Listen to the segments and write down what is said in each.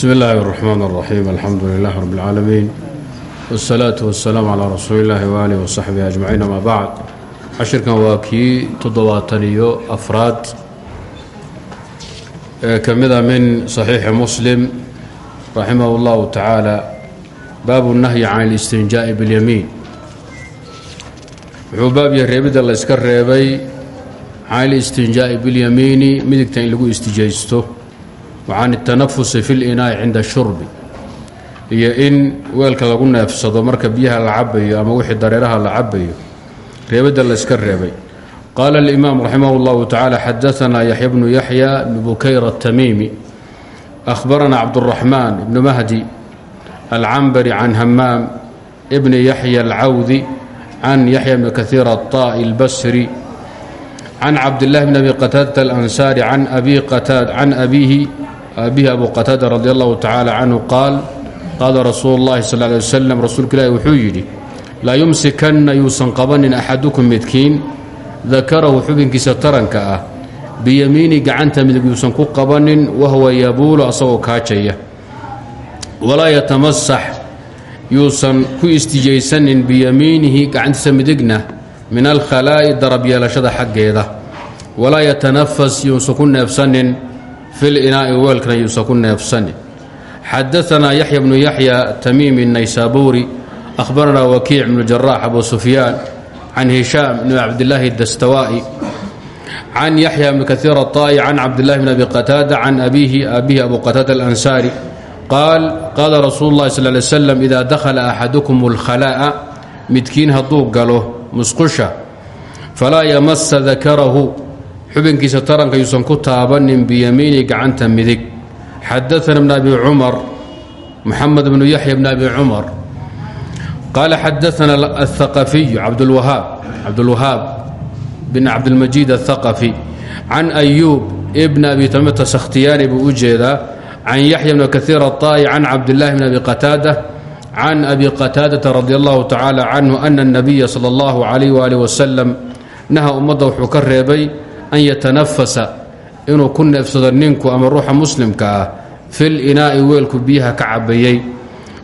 bsmi اllahi الرحman الرaxيim alxamdu lilah rb اlcaalamiin wالsalaaةu waالsalaam calىa rasuuli اllahi waalih wasaxbihi ajmaciin ama bacd cashirkan waa kii toddobaatan iyo afraad ee ka mida min صaxiixi muslim raximah اllahu tacaala baabu nahyi can اlistinjaaءi bاlyamiin wuxuu baab yahay reebidda la yska reebay can اlistinjaaءi biاlyamiini midigta in lagu istijaysto wacan الtanafusi fi اlinaa'i cinda shurbi iyo in weelka lagu neefsado marka biyaha la cabayo ama wixii dareeraha la cabayo reebadda la yska reebay qaala اlimaam raximah اllahu tacaala xadaanaa yaxya bnu yaxya bn bukayr الtamiimi ahbarana cabdالraxmaan ibnu mahdi alcambari can hamaam bni yaxya alcawdi can yaxya bni kahiir aلطa'i اlbasri can cabdillahi bn abi qataadata alansaari can abi qataad can abiihi abihi abu qataada radi allahu tacaala canhu qaal qaala rasuulu اllahi sal lay waslem rasuulka ilaahi wuxuu yidhi laa yumsikanna yuusan qabanin axadukum midkiin dakarahu xubinkiisa taranka ah biyamiini gacanta midig yuusan ku qabanin wahuwa yabuulu asagoo kaajaya. Walaa yatamasax yuusan ku istijaysanin biyamiinihi gacantiisa midigna min alkhalaa'i darab yeelashada xaggeeda. Walaa yatanafas yuusan ku neefsanin fil inaa'i weelkana yuusan ku neefsanin xadaanaa yaxya bnu yaxya tamiimi naysaabuuri ahbaranaa wakiic bnu jaraax abu sufyaan can hishaam bn cabdilaahi dastawaa'i can yaxya bni kaiir aطaa'i can cabdillahi bn abi qataada can abiihi abihi abu qataada alansaari qaal qaala rasuulu اllahi sal lay slam ida dakhala axadukum اlkhalaa'a midkiin hadduu galo musqusha falaa yamasa dakarahu xubinkiisa taranka yuusan ku taabanin biyamiini gacanta midig xadaana bn abi cumar muxamed bnu yaxya bn abi cumar qaala xadaana aلthaqafiyu cabdulwahaab cabdulwahaab bin cabdilmajiid aلthaqafi can ayuub bn abi tamita sakhtiyaani buu u jeedaa can yaxya bn kaiir aلطaa'i can cabdillahi bn abi qataada can abi qataadata radi allahu tacaala canhu ana اnabiya sala اllahu calayh waalih wasalam naha ummadda wuxuu ka reebay an yatanafasa inuu ku neefsado ninku ama ruuxa muslimka ah fil inaa'i weelku biyaha ka cabayey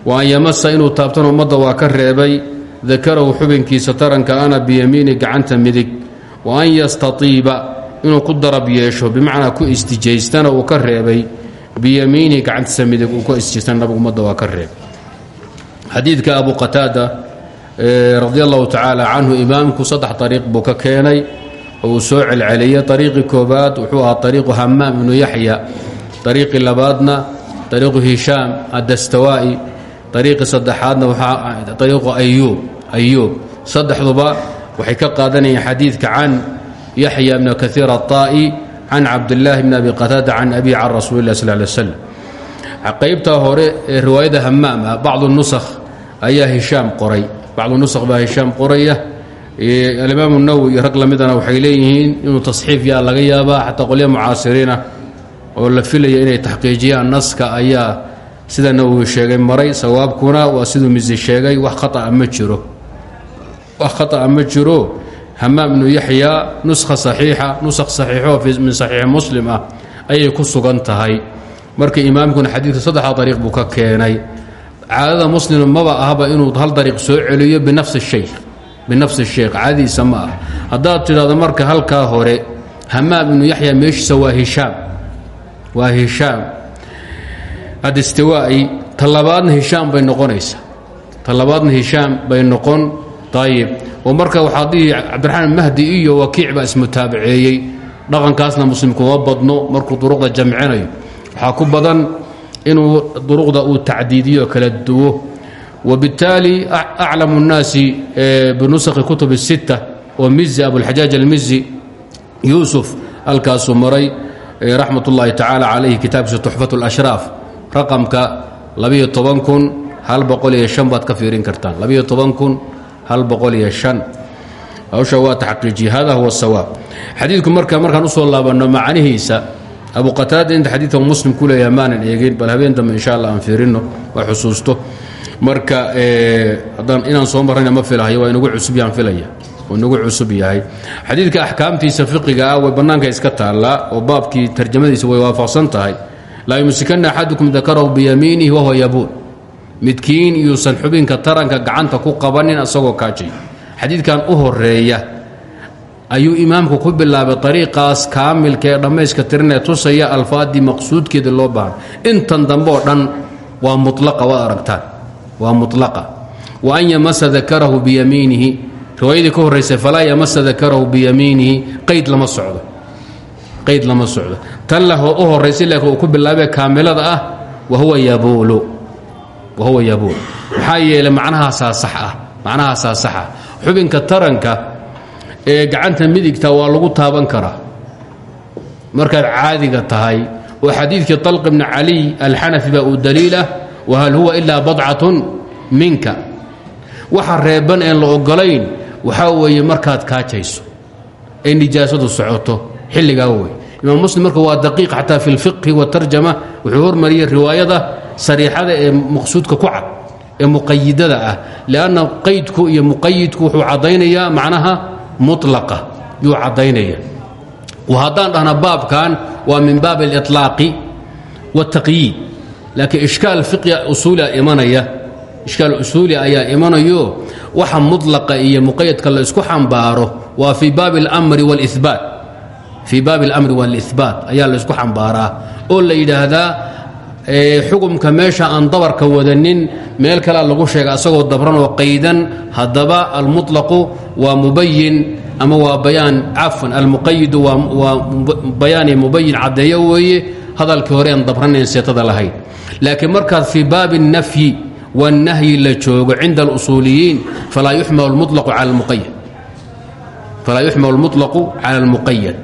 wa an yamasa inuu taabtana ummadda waa ka reebay dakarahu xubinkiisa taranka ana biyamiini gacanta midig. Wa an yastatiiba inuu ku darab yeesho bimacnaa ku istijaystana uu ka reebay biyamiinihi gacantiisa midig uu ku istijaystana nabigu ummadda waa ka reebay. Xadiidka abu qataada radi allahu tacaala canhu imaamku saddex ariiq buu ka keenay oo uu soo celceliyey ariiqii koobaad wuxuu ahaa ariiqu hamaam ibnu yaxya ariiqii labaadna ariiqu hishaam addastawaa'i ariiqii saddexaadna ariiqu ayuub ayuub saddexduba waxay ka qaadanayeen xadiidka can yaxya bni kaiir aلطaa'i can cabdillaahi bni abi qataada can abi can rasuuli lah sal lay slam qaybtaa hore ee riwaayada hamaam ah bacdu nusakh ayaa hishaam qoray. Bacdu nusakh baa hishaam qoraya alimaam nawowi iyo rag lamidana waxay leeyihiin inuu tasxiif yaa laga yaabaa xataa qolya mucaasiriinah oo la filaya inay taxqiijiyaan naska ayaa sida nawowi sheegay maray. Sawaabkuna waa siduu misi sheegay wax khaaa ma jiro. Wax khaطأa ma jiro. Hamaam ibnu yaxya nuskha saxiixa nusakh saxiixo min saxiixi muslim ah ayay ku sugan tahay. Marka imaamkuna xadiidka saddexda ariiq buu ka keenay. Caadada muslim maba ahaba inuu hal dariiq soo celiyo binafsi shaykh binafsi sheekh caadadiisa ma ah. Haddaad tidhahdo marka halkaa hore hamaam ibnu yaxya meeshiisa waa hishaam. Waa hishaam. Adistiwaa'i talabaadna hishaam bay noqonaysaa. Talabaadna hishaam bay noqon ayib oo marka waxaad dhihi cabdiraxmaan mahdi iyo wakiic baa ismutaabaceeyey dhaqankaasna muslimkuma badno markuu duruqda jamcinayo waxaa ku badan inuu duruqda uu tacdiidiyo kala duwo wbittaali aclamu الnaasi binusakhi kutub الsitta oo mizi abulxajaaj almizi yuusuf halkaasuu maray raxmat ullaahi tacaala calayhi kitaabkiisa tuxfat اlashraaf raqamka labiyo toban kun hal boqol iyo shan baad ka fiirin kartaan labiyo toban kun hal boqol iyo shan hawsha waa taxqiijiye hada huwa sawaab xadiidku marka markaan usoo laabanno macnihiisa abu qataada inta xadiidka muslim ku leeyaha maanan eegin bal habeen dambe insha allah aan fiirinno waa xusuusto marka haddaan inaan soo marrayna ma filahayo waa inagu cusub yaan filaya. Oo inagu cusub yahay. Xadiidka axkaamtiisa fiqiga ah way bannaanka iska taallaa oo baabkii tarjamadiisa way waafaqsan tahay. Laa yumsikana axadukum dakarahu biyamiinihi wahuwa yabuun. Midkiin yuusan xubinka taranka gacanta ku qabanin asagoo kaajay xadiidkan u horreeya ayuu imaamku ku bilaabay ariiqaas kaamilka ee dhammayska tirinee tusaya alfaadii maqsuudkeeda loo baahan. Intan dambe dhan waa mulaqa waad aragtaan waa mulaqa wa an yamasa dakarahu biyamiinihi riwaayadii ka horraysay falaa yamasa dakarahu biyamiinihi qayd lama socdo. Qayd lama socdo. Tan la u horraysay ku bilaabee kaamilada ah wahuwa yabuulu. Wahuwa yabuul maxaa yeelay macnahaasaa sax ah. Macnahaasaa sax ah. Xubinka taranka ee gacanta midigta waa lagu taaban karaa. Markaad caadiga tahay oo xadiidkii طalq bni caliy alxanafi baa uu daliilah wahal huwa ilaa badcatun minka waxa reeban een la ogolayn waxaa weeye markaad kaajayso ee nijaasadu socoto xilligaa wey imaam muslim marka waa daqiiq xataa fi اlfiqhi watarjama wuxuu hormariyey riwaayada sariixada ee maqsuudka ku cad ee muqayidada ah lanna qaydku iyo muqayidku wuxuu caddaynayaa macnaha mulaqa yuu caddaynaya haddaan dhahna baabkan waa min baab اliطlaaqi wاtaqyiid laakiin ishkaal fiqi usuulia imanaya ishkaal usuuli ayaa imanayo waxa mulaqa iyo muqayadka la isku xambaaro waa fii baabi اlmri wاlإثbaat fii baabi اlamri wاlإثbaat ayaa la isku xambaaraa oo la yidhaahdaa xukumka meesha aan dabarka wadanin meel kalea lagu sheega asagoo dabran oo qaydan haddaba almuطlaqu waa mubayin ama waa bayaan cafwan almuqayidu waa bayaani mubayin caddeeyo weeye hadalkii hore aan dabranayn seetada lahayn laakiin markaad fii baabi الnafyi wالnahyi la joogo cinda اlusuuliyiin falaa yuxmal اlmuطlaqu cala اlmuqayad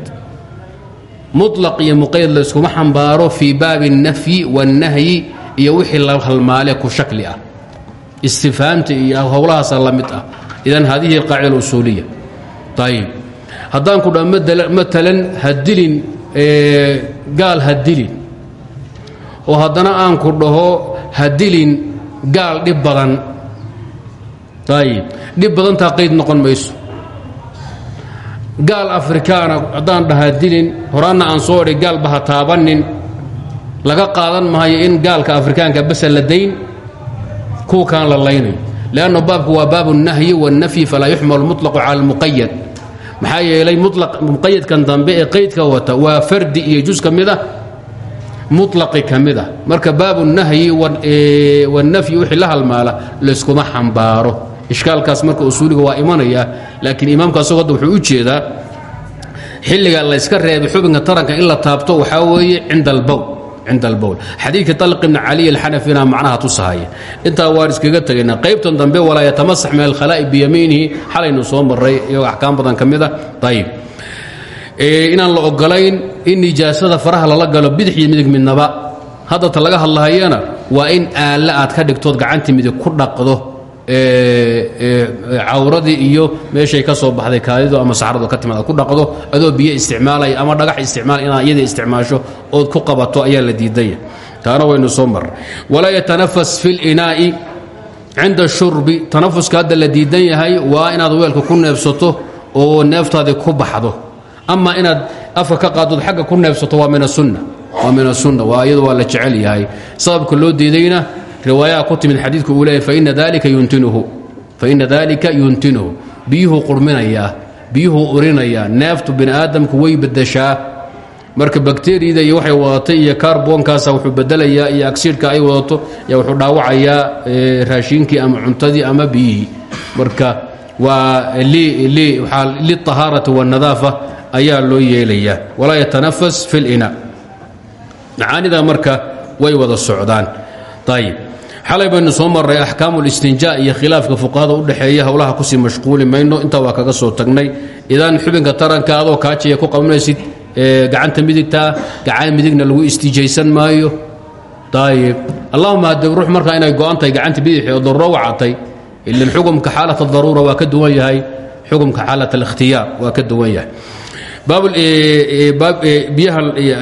mulaq iyo muqayad layskuma xambaaro fii baabi اnnafyi wاnnahyi iyo wixii la halmaale ku shakli ah istifhaamta iyo howlahaasa la mid ah idan hadihi alqaacida اlusuuliya ayib haddaan ku dha matalan ha dilin gaal ha dilin oo haddana aan ku dhaho ha dilin gaal dhib badan. Ayib dhib badantaa qayd noqon mayso. Gaal afrikaana haddaan dhaha dilin aan soo odhi gaalba ha taabannin. Laga qaadan maayo in gaalka afrikaanka basa la dayn kuwa kaan la laynayo. Leanno baabku waa baabu nahyi wannafyi falaa yuxmalu mutlaqu cala almuqayad maxaa yeelay muqayadkan dambe ee wata waa fardi iyo jus ka mulaqi ka mid ah. Marka baabu nahyi wanafyi wixii la halmaala layskuma xambaaro. Ishkaalkaas marka usuuliga waa imanaya laakiin imaamka asagoo hadda wuxuu u jeedaa xilliga layska reebay xubinka taranka in la taabto waxaa weeye cinda albow cinda albowl xadiidkii طalq ibni caliy alxanafina macnaha tusahaya intaa waan iskaga tegayna qaybtan dambe walaa yatamasax min alkhalaa'i biyamiinihi xalaynu soo maray iyagoo axkaam badan ka mid ah. Ayib inaan la ogolayn in nijaasada faraha lala galo bidix iyo midig midnaba. Haddata laga hadlahayana waa in aalla aad ka dhigtood gacantii midig ku dhaqdo. Cawradii iyo meeshay ka soo baxday kaadidu ama saxradu ka timid aad ku dhaqdo adoo biyo isticmaalaya ama dhagax isticmaal inaad iyada isticmaasho ood ku qabato ayaa la diidaya taana waynu soo mar walaa yatanafas fi اlinaa'i cinda shurbi. Tanafuska hadda la diidan yahay waa inaad weelka ku neefsato oo neeftaadii ku baxdo ama inaad afka ka qaaddood xagga ku neefsato waa min waa iyadu waa la jecel yahay. Sababka loo diidayna riwaayaha ku timid xadiidku uu leeyahy faina dalika yuntinuhu. Biyuhuu qurminayaa biyuhuu urinayaa neeftu bini aadamku way bedeshaa marka bakteriyada iyo waxay wadatay iyo kaarbonkaasa wuxuu bedelayaa iyo agsiidhka ay wadato yaa wuxuu dhaawacayaa raashiinkii ama cuntadii ama biyihii marka waa liطahaarati wاnadaafa ayaa loo yeelayaa. Walaa yatanafas fi lina macaanida marka way wada socdaan. Ayib xalay baynu soo marray axkaamu listinja iyo khilaafka fuqahada u dhexeeya howlaha ku sii mashquuli mayno. Intaa waa kaga soo tagnay. Idan xubinka taranka adoo kaajaya ku qabanaysid gacanta midigtaa gacan midigna lagu istijaysan maayo. Ayib allahuma haddee ruux markaa inay go-an gacanta bidixi oo daruuro wacatay ilan xukumka xaalat adaruura waa ka duwan yahay. Xukumka xaalat alikhtiyaar waa ka duwan yahay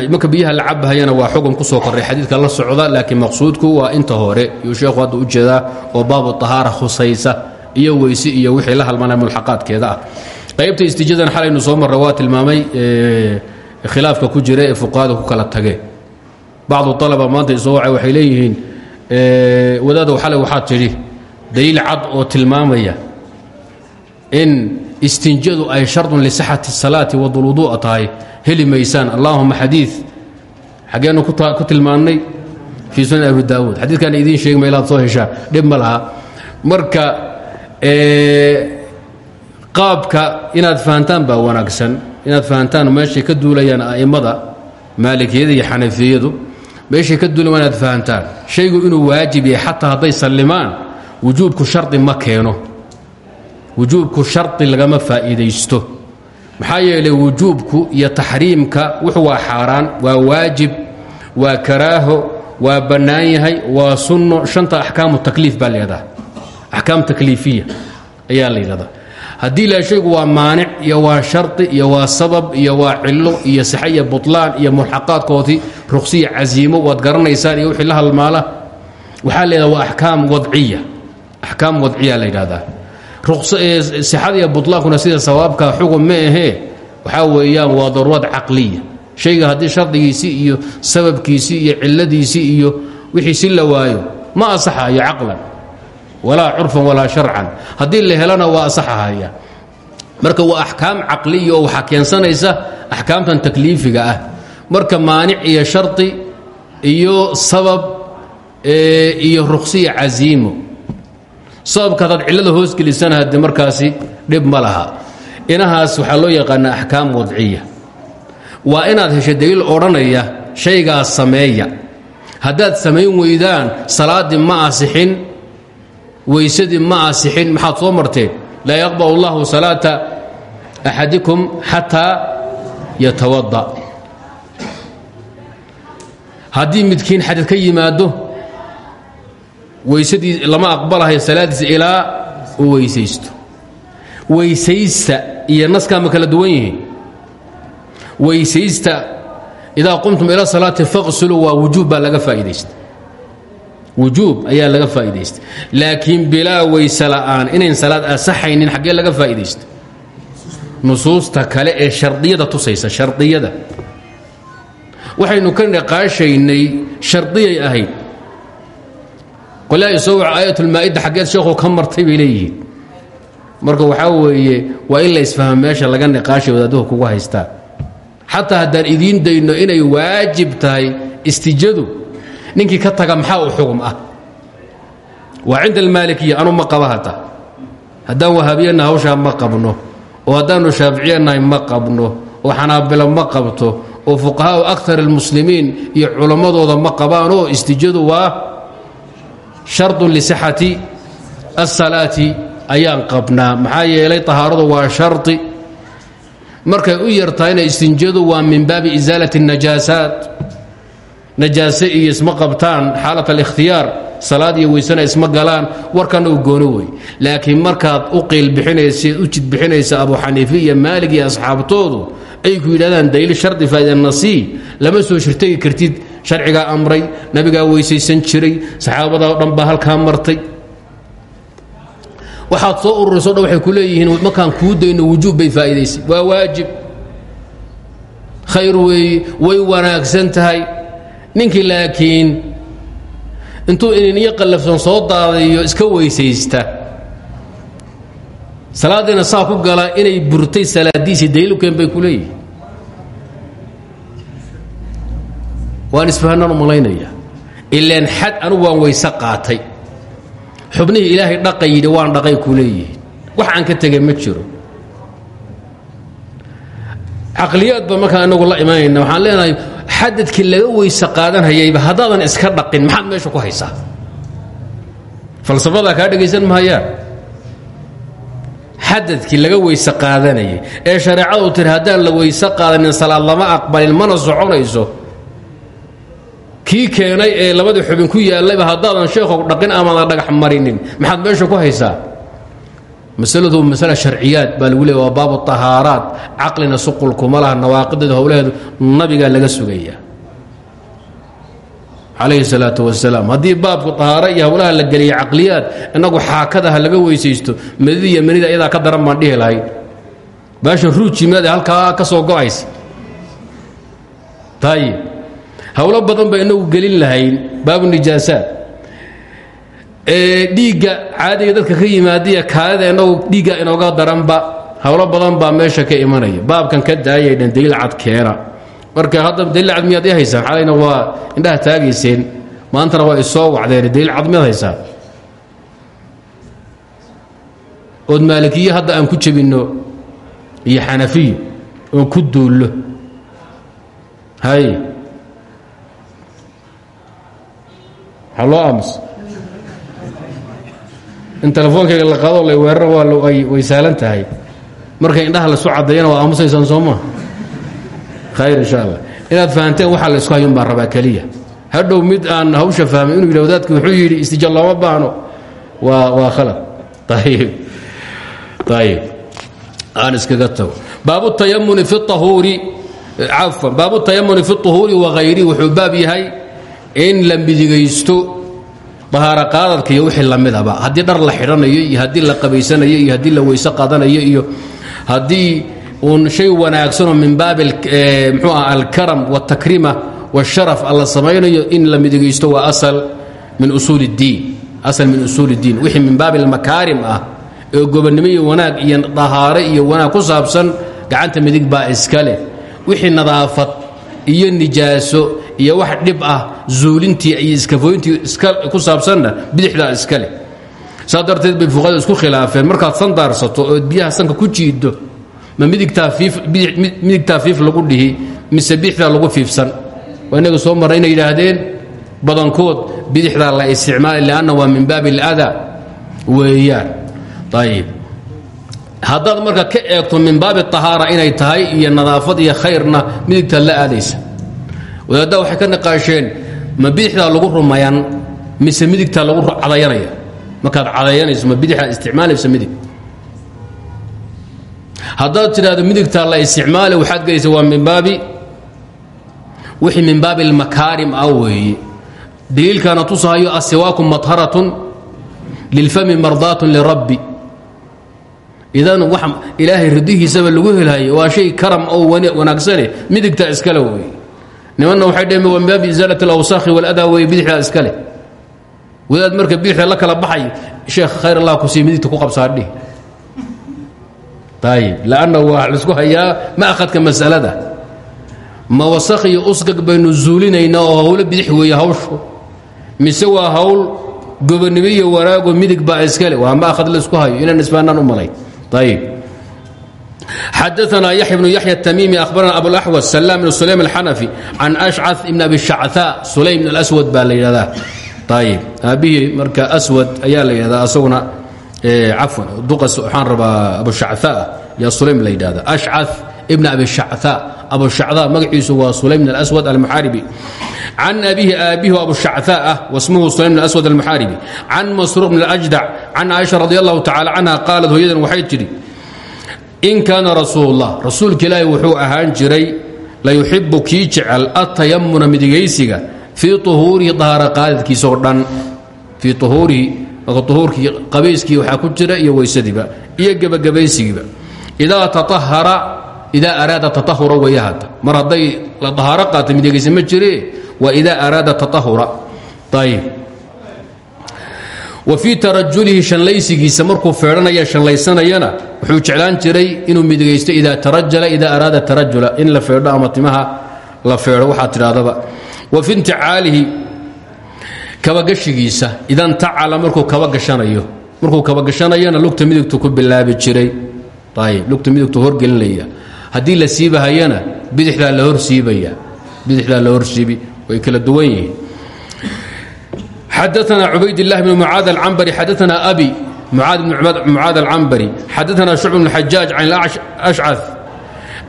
marka biyaha la cabahayana waa xukun ku soo koray. Xadiidka la socda laakiin maqsuudku waa inta hore. Yuu sheekhu hadda u jeedaa oo baabu طahaara khusaysa iyo weyse iyo wixii la halmanaya mulxaqaadkeeda ah. Qaybta istijadan xalaynu soo marra waa tilmaamay khilaafka ku jira ee fuqahada ku kala tageen bacdu alaba maanta isoo wacay waxay leeyihiin wadaada xalay waxaad tidhi daliil cad oo tilmaamaya in istinjadu ay shardun lisixati salaati wadulwuduu'a tahay. Heli maysaan. Allaahuma xadii xaggeenu ku tilmaannay fii sunan abi daawuud. Xadiidkaan idiin sheegi ma ilaad soo heshaan dhib ma laha. Qaabka inaad fahantaan baa wanaagsan. Inaad fahantaan meeshay ka duulayaan a'immada maalikiyada iyo xanafiyadu meeshay ka duulayan waa inaad fahantaan. Inuu waajib yahay xataa hadday sallimaan wujuubku shardi ma keeno wujuubku shardi lagama faa'iidaysto. Maxaa yeelay wujuubku iyo taxriimka wuxuu waa xaaraan waa waajib waa karaaho waa bannaan waa sunno. Shanta axkaamu takliif baa layidhahdaa axkaam takliifiya ayaa la la shaygu waa maanic iyo waa shardi iyo waa sabab iyo waa cillo iyo iyo butlaan iyo mulxaqaadkoodii ruqsiya casiimo waad garanaysaan iyo wixii la halmaala waxaa la waa axkaam wadciya. Axkaam wadciya la sixada iyo butlaankuna sida sawaabka xugum ma ahee waxaa weeyaan waa daruurad caqliya. Shayga haddii shardigiisii iyo sababkiisii iyo ciladiisii iyo wixiisi la waayo ma asaxayo caqlan walaa curfan walaa sharcan. Haddii la helana waa asaxahaya marka waa axkaam caqliya oo waxaa keensanaysa axkaamtan takliifiga ah. Marka maanic iyo shardi iyo sabab iyo ruqsiya casiimo sababka hadaad cillada hoos gelisana hadde markaasi dhib ma laha. Inahaas waxaa loo yaqaanaa axkaam wadciya. Waa inaad hesho daliil odhanaya shaygaas sameeya. Haddaad samayn weydaan salaaddii ma asixin weysadii ma asixin maxaad soo marteen? Laa yaqbal allahu salaata axadikum xataa yatawada haddii midkiin xadid ka yimaado weysadii lama aqbalahayo salaadiisa ilaa uu weysaysto. Weysaysta iyo naskaa ma kala duwan yihiin. Weysaysta idaa qumtum ila salaati faqsuluu waa wujuub baa laga faa'iidaysta wujuub ayaa laga faa'iidaysta laakiin bilaa weyse la'aan inayn salaad asaxaynin xaggee laga faa'iidaysta nusuusta kale ee shardiyada tusaysa shardiyada. Waxaynu ka niqaashaynay shardiyay ahayd qolyaha isoo waca aayatulmaa'idda xaggeed sheekhu ka martay bay leeyihiin. Marka waxaa weeye waa in la isfahmo meesha laga niqaashay wadaaduhu kugu haystaan xataa haddaan idiin dayno inay waajib tahay istijadu ninkii ka taga maxaa u xugum ah? Waa cinda almaalikiya anu ma qaba hata haddaan wahaabiyana hawshaa ma qabno oo haddaannu shaaficiyanahay ma qabno oo xanaabilo ma qabto oo fuqahaau aktar almuslimiin iyo culammadooda ma qabaan oo istijadu waa shardun lisixati asalaati ayaan qabnaa. Maxaa yeelay tahaaradu waa shardi markay u yartahayna istinjadu waa min baabi isaalati الnajaasaat najaase iyo isma qabtaan xaalat alikhtiyaar salaad iyo weysana isma galaan warkana u gooni wey laakiin markaad u qiil bixinaysa u jid bixinaysa abu xaniife iyo maalig iyo asxaabtoodu ay ku yidhahdaan daliil shardi faa'idanasii lama soo shirtagi kartid sharcigaa amray nabigaa weysaysan jiray saxaabada o dhan baa halkaa martay. Waxaad soo ururiso dhan waxay ku leeyihiin markaan kuu dayno wujuub bay faa'idaysay waa waajib. Khayr weeye way wanaagsan tahay. Ninkii laakiin intuu ininiyo qallafsan soo daadayo iska weysaysta salaaddiina saa ku gala inay burtay salaadiisii daliilukeen bay ku leeyihiin waan isfahanaan u malaynaya. Ilaan xad anugu waan weyse qaatay. Xubnihii ilaahay dhaqa yidhi waan dhaqay ku leeyihiin. Wax aan ka tegay ma jiro. Caqliyaad ba markaan inagu la imanayna waxaan leenahay xadadkii laga weyse qaadanhayayba haddaadan iska dhaqin maxaad meesha ku haysaa? Falsafadaa kaa dhegaysan mahayaan xadadkii laga weyse qaadanayay ee shareecadu tiri haddaan la weyse qaadanin salaad lama aqbalin mana soconayso kii keenay ee labadii xubin ku yaallayba haddaadan sheekhow dhaqin amaadan dhagax marinin. Maxaad meesha ku haysaa? Masaladu masala sharciyaad baa lagu waa baabu tahaaraat. Caqlina suqulkuma laha nawaaqideedu howlaheedu nabigaa laga sugaya calayhi salaatu wasalaam haddii baabku tahaaro iyo la geliya caqliyaad innagu xaakadaha laga weysaysto madida iyo manida iyadaa ka daran baan baasha ruujimaad ee halkaa ka soo go'aysa. Tayib howlo badan ba inagu gelin lahayn baabu nijaasaat dhiigga caadiga dadka ka yimaadiya kaadida inagu dhiigga inooga daranba howlo badan baa meesha ka imanaya. Baabkan ka daayay dhan daliil cad keena. Marka hadda daliil cad miyaad i xalayna waa indhaha taagayseen maantana waa isoo wacdeen daliil cad miyaad haysaan? Ood maalikiye hadda aan ku jebinno iyo xanafiyo oon ku duullo. Hay maxaa loo aamus in telefoonkayga la qaado la weeraro waa way saalan tahay. Markay indhaha lasu caddeeyana waa aamusaysaan soo maa khayr insha allah inaad fahanteen waxaa la isku hayun baan rabaa keliya. Hadhow mid aan hawsha fahmay inuu yidhah wadaadki wuxuu yidhi istijal looma baahno. Waa waa khalad. Ayib ayib aan iskaga tago. Baabu tayamuni fi ahuuri cafwan. Baabu tayamuni fi اطuhuuri wahayrihi wuxuu baab yahay in la midigaysto dahaaro qaadadka iyo wixii lamidaba haddii dhar la xidhanayo iyo haddii la qabaysanayo iyo haddii la weyse qaadanayo iyo haddii uun shay wanaagsanoo min baabi mxuu ah alkaram wاtakrima wاsharaf alla samaynayo in la midigaysto waa asal min usuul اddiin asal min usuul اddiin wixii min baabi almakaarim ah ee gobonnimo iyo wanaag iyo dahaare iyo wanaag ku saabsan gacanta midig baa iska leh wixii nadaafad iyo nijaaso iyo wax dhib ah zuulintii iyo iskafooyintii ku saabsanna bidixdaa iska leh. Saa darteed bay fuqada isku khilaafeen. Markaad san daarsato ood biyaha sanka ku jiiddo ma midigtaa fiif lagu dhihi mise bidixdaa lagu fiifsan? Waa inaga soo marray inay yidhaahdeen badankood bidixdaa la isticmaali lianna waa min baabi اlada weeyaan. Ayib haddaad marka ka eegto min baabi طahaara inay tahay iyo nadaafad iyo khayrna midigtaad la aadaysa wadaaddaa waxay ka niqaasheen ma bidixdaa lagu rumayan mise midigtaa lagu cadayanaya. Markaad cadayanayso ma bidixdaa isticmaalaysa midig. Haddaad tidhahdo midigtaa la isticmaali waxaad gelaysa waa min baabi wixii min baabi اlmakaarim ah weeye daliilkaana tusahayo asiwaaku madharatun lilfami mardaatun lirabbi. Idan ilaahay ridihiisaba lagu helhayo waa shay karam oo wanaagsane midigtaa iskale wey nimanna waxay dheheen waa min baabi isaalat alawsaakhi waladaa wey bidixdaa iskale wadaad marka bidixda la kala baxay sheekh khayr allah ku sii midigta ku qabsaadhihi ayib lanna waa la isku hayaa ma'khadka masalada. Ma wasakh iyo usgag baynu oo hawlo bidix weeye hawshu. Mise waa hawl gobonnimo iyo midig baa iskale waa ma'khad la isku hayo inaan isbaanaan u malay xadaثna yaحya بن yaحya التmimi أhbarana abuاأxوaس سلام بن سulaym الxanaفي can أشcaث ibn abi shacثاء sulaym بn الأswad baa la yidhahdaa ayib aabihii marka aswad ayaa la yidhahdaa asaguna cafwan duqas waxaan rabaa abushacثاء yaa sulaym la yidhahda أشcaث ibn abi shacثاء abushacثاء magaciisu waa sulaym بn الأswad almuxaaribi can abihi aabihi abushacثاء ah wasmuhu sulaym بn أswad almuxaaribi can masruuq bn الأjdac can caaisha radi allahu tacala canha qaalat hooyadan waxay tidhi in kaana rasuulullah rasuulka ilaahi wuxuu ahaan jiray la yuxibu kii jecel atayamuna midigaysiga fii uhuurihi dahaara qaadadkiisaoo dhan. Fii uhuurihi uhuurkii qabayskii waxaa ku jira iyo weysadiiba iyo gebagabaysigiiba idaa taahara idaa araada taahura weeye hadda mar hadday dahaaro qaata midigaysi ma jire waa idaa araada taahura ayib wa fii tarajulihi shanlaysigiisa markuu feedhanaya shanlaysanayana wuxuu jeclaan jiray inuu midigaysto idaa tarajala idaa araada tarajula in la feedho ama timaha la feedho waxaa tidhahdaba. Wa fi inticaalihi kabagashigiisa idan tacala markuu kabagashanayo markuu kabagashanayana lugta midigtu ku bilaabi jiray. Lugta midigtu horgelinaya. Haddii la siibahayana bidixdaa la horsiibaya. Bidixdaa la horsiibi way kala duwan yihiin xadaana cubaydillahi bn mucaad alcambari xadaana abi mucaad bn mucaad alcambari xadaana shucb bn xajaaj can ashcad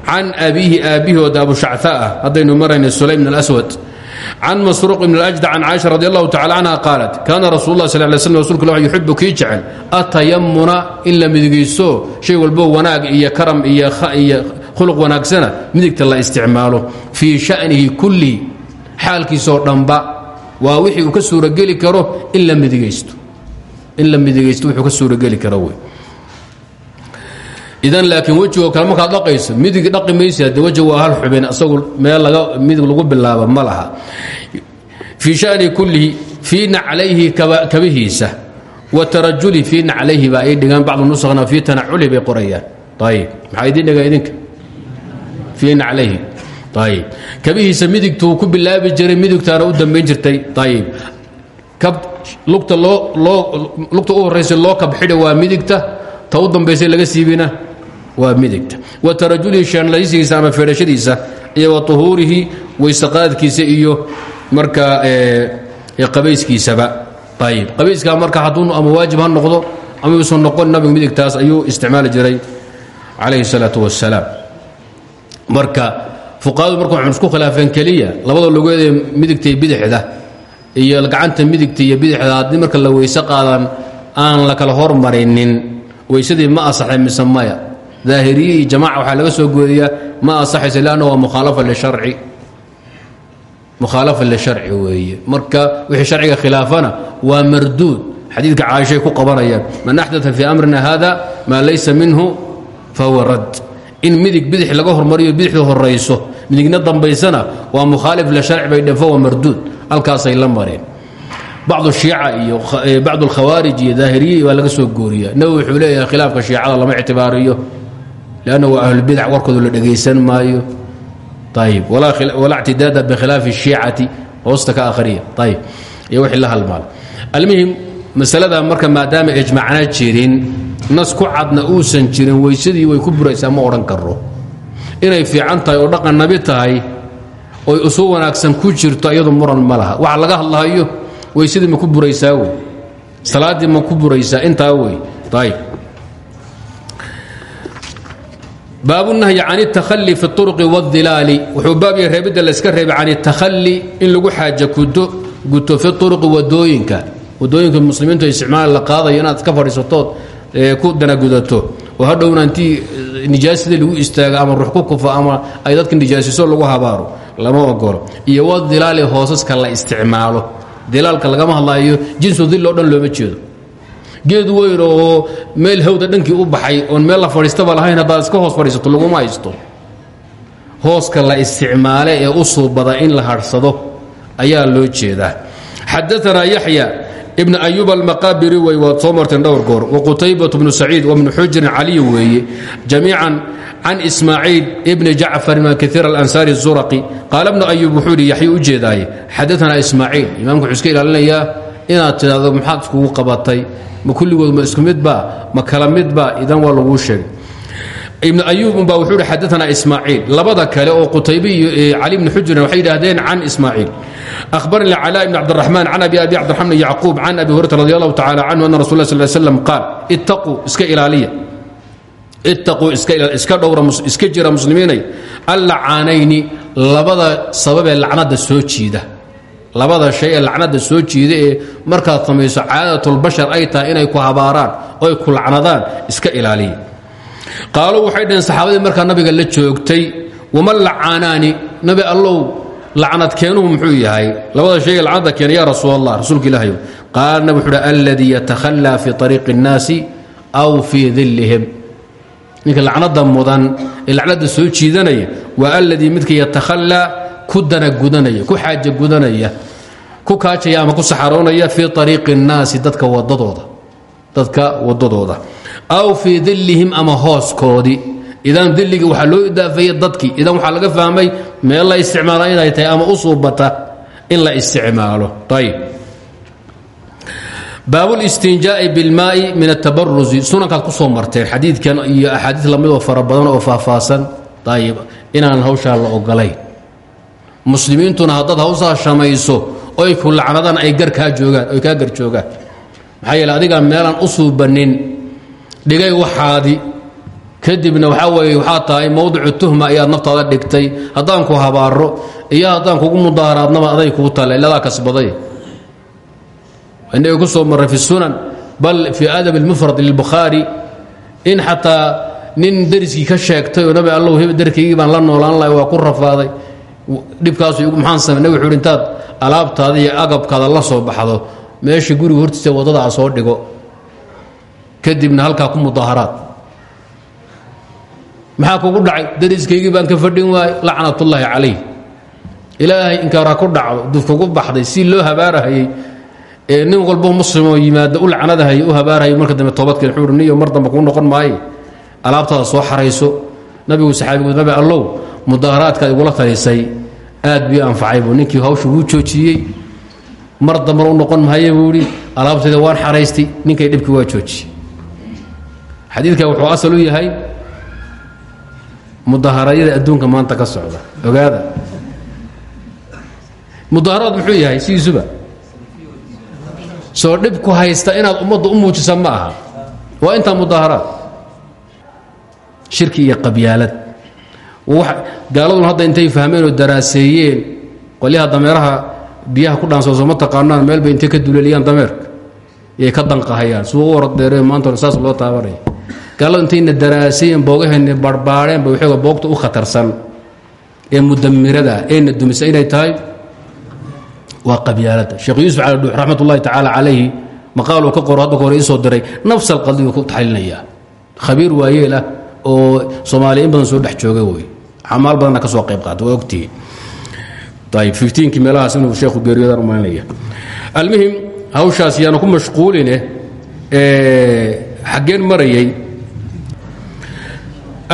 can abiihi aabbihooda abushacta ah haddaynu marayna sulaym bn alaswad can masruuq bn alajda can caaisha radi allahu tacala canha qaalat kaana rasuul lah sal ly slam rsulka la yuxibu kii jecel atayamuna in la midigaysto shay walbo wanaag iyo karam iyo khuluq wanaagsana midigta la isticmaalo fii sha'nihi kullihi xaalkiisaoo dhanba waa wixii uu ka suurogeli karo in la midigaysto. In la midigaysto wuxuu ka suurogeli karo wey. Idan laakiin wejigoo kale markaad dhaqayso midig dhaqi maysa de wejiga waa hal xubin isagu meel laga midig lagu bilaaba ma laha. Fii shani kullihi fii naclayhi kabihiisa wa tarajuli fii naclayhi baa ay dhigaan bacdu nuskhna fii tanaculi bay qorayaan. Ayib maxaa idin dhigaa idinka? Fii naclayhi ayib kabihiisa midigtuu ku bilaabi jiray midigtaana u dambayn jirtay ayib kab lugta loo loo lugta u horraysa loo kab xidhi waa midigta ta u dambaysay laga siibina waa midigta wa tarajulihi shaanlaysigiisa ama feedhashadiisa iyo wa tuhuurihi waysaqaadkiisa iyo marka qabayskiisaba ayib qabayskaa marka hadduu ama waajib ha noqdo ama uusan noqon nabigu midigtaas ayuu isticmaali jiray calayhi salaatu wasalaam marka fuqahadu marka waxaan isku khilaafeen keliya labada lugeedee midigta iyo bidixda iyo gacanta midigta bidixda haddii marka la weyse qaadan aan la kala hormarinin. Weysadii ma asaxay mise maya. Daahiriye iyo laga soo goodiyaa ma asaxaysa lanna waa mukhaalafa lisharci mukhaalafa lisharci weeye. Marka wixii sharciga khilaafana waa marduud. Xadiidka caaishay ku qabanayaan man axdaa fii amrina hada maa laysa minhu fahuwa rad. In midig bidix laga hormariyo bidixda horayso midigna dambaysana waa mukhaalif lisharci bay dheen fahuwa marduud. Halkaasay la mareen. Bacdu shiica iyo bacdu alkhawaarij iyo daahiriye baa laga soo gooriya nabi wuxuu leeyahay khilaafka shiicada lama ictibaariyo lanna waa ahlulbidac warkoodu la dhegaysan maayo. Ayib walaa ictidaada bikhilaafi الshiicati hoosta ka akhriya. Ayib iyo wixii la halmaal. Almuhim masalada marka maadaama ijmacna jirin nas ku cadna uusan jirin weysadii way ku buraysaa ma odhan karo inay fiican tahay oo dhaqan nabi tahay oy usu wanaagsan ku jirto iyadu muran ma laha waxa laga hadlahayo weysadii ma ku buraysaa wey salaaddii ma ku buraysaa intaa wey ayib baabunahyi can اtakhali fi اطurqi wاdilaali wuxuu baab yahay reebidda layska reebay can اtakhali in lagu xaaja guto fi uruqi wadooyinka wadooyinka muslimiintu isticmaal la qaadayo inaad iska fadhiisatood ku danagudato oo hadhowna intii nijaasadii lagu istaago ama ruux ku kufo ama ay dadka nijaasiso lagu habaaro lama ogolo iyo wadilaali hoosaska la isticmaalo. Dilaalka lagama hadlaayo jinsu dil oo dhan looma jeedo. Geed weyn meel hawda dhankii u baxay oon meel la fadhiistaba lahayn haddaad iska hoos fadhiisato laguma haysto. Hooska la isticmaale ee u suubada in la hadhsado ayaa loo jeedaa. Xadaanaa yaxya ibn ayub almaqaabiri wey waad soo marteen dhowr goor. Waqutaybat bnu saciid wabnu xujirin caliy weeye. Jamiican can ismaaciil ibni jacfar ibn kaiir alansaari الzuraqi qaala bnu ayub wuxuu yidhi yaxya u jeedaaye xadaanaa ismaaciil. Imaamku wuxuu iska ilaalinayaa inaad tidhaahdo maxaad iskugu qabatay? Ma kulligood ma isku midba ma kala midba idan waa laguu sheegay ibn ayuubba wuxuu hi xadaana ismaaciil. Labada kale oo qutaybe iyo cali bni xujirin waxay yidhaahdeen can ismaaciil. Ahbarnii calaa ibni cabdiraxmaan can abi abi cabdiraxmaan yacquub can abi hurayra radi allahu tacala canhu ana rasul sal slam qaal ittaquu iska ilaaliya. Ittaquu iska dhowra iska jira muslimiinay. Allacaanayni labada sababee lacnada soo jiida. Labada shay ee lacnada soo jiida ee markaad samayso caadatulbashar ay tahay inay ku habaaraan oy ku lacnadaan iska ilaaliya qaaluu waxay dhaheen saxaabadii markaa nabiga la joogtay wama lacanaani nabi allow lacnadkeenuhu muxuu yahay? Labada sheege lacnada keena ya rasuul allah rasuulka ilaahayo qaala nabi wuxuu alladii yatakhallaa fii ariiqi اnnaasi aw fii dillihim ninka lacnada mudan ee soo jiidanaya waa alladii midka yatakhallaa ku dana gudanaya ku xaaja gudanaya ku kaajaya ama ku saxaroonaya fii ariiqi اnnaasi dadka wadadooda dadka waddadooda aw fii dillihim ama hooskoodii idan dilligii waxaa loo idaafeeye dadkii idan waxaa laga fahmay meel la isticmaala inay tahay ama u in la isticmaalo. Ayb baabulistinjaa'i bilmaai min atabarusi sunankaad ku soo marteen. Xadiidkan iyo axaadiis lamidoo fara badan oo faahfaahsan. Ayb inaan hawshaa la ogolayn muslimiintuna haddaad hawshaa shamayso oy ku lacnadaan ay garkaa joogaan oy kaa gar joogaan maxaa yeele adigaa meelaan u suubanin dhigay waxaadi. Kadibna waxaa weeye waxaa tahay mowdicu tuhma ayaad naftaada dhigtay. Haddaan ku habaaro iyo haddaan kugu mudaaharaadnaba aday kuu tale iladaa kasbaday inaga ku soo marray fi sunan bal fii adab اlmufrad lilbukhaari in xataa nin deriskii ka sheegtay oo nabi allow heb derkaygii baan la noolaan lahay waa ku rafaaday. Dhibkaasu maxaan samay nabig wuxu uhi iyo agabkaada la soo baxdo meesha guriga hortiisa waddada a soo dhigo kadibna halkaa ku mudaaharaad maxaa kugu dhacay? Dariskaygii baan ka fadhin waayey lacnatullaahi calayh. Ilaahay inkaaraa ku dhacdo dufkugu baxday si loo habaarahayey. Ee nin walbo muslimoo yimaada u lacnadahayay u habaarahayay marka dambe toobadkeen xuuri niyo mar dambe kuu noqon maaye. Alaabtaada soo xarayso. Nabigu saxaabigu nabi allow mudaaharaadkaad igula talisay aad bii anfacay buu ninkii hawsha wuu joojiyey. Mar dambana u noqon mahaye buu idhi waan xaraystay ninkay dhibkii waa joojiyey xadiidka wuxuu asal u yahay mudaharayada adduunka maanta ka socda. Ogaada. Mudaaharaad muxuu yahay? Sidiisuba. Soo dhib ku haysta inaad ummadda u muujisa ma aha. Waa intaa mudaaharaad shirki iyo qabyaalad. Gaaladun hadda intay fahmeen oo daraaseeyeen qolyaha dameeraha biyaha ku dhaansooso ma taqaanaan meel bay intay ka duleeliyaan dameerka. Iyay ka danqahayaan suu u oroddeereen maanta saas loo taabanaya gaaladu intayna daraaseeyeen boogahayna barbaadheenba waxooga boogta u khatarsan ee mudamirada eena dumisa inay tahay waa qabyaalada. Sheekh yuusuf cali dhuux raxmat ullahi tacaala calayhi ka qoro hadda hore isoo diray nafs alqadiyu ku taxliilinayaa khabiir waayeel ah oo soomaaliya in badan soo dhex jooga wey xamaal badanna ka soo qayb qaata waa ogtihiin ayb fifteenkii meelahaas inuu sheekhu geeriyodaan umaynaya almuhim hawshaas yaanu ku mashquuline xaggeen marayay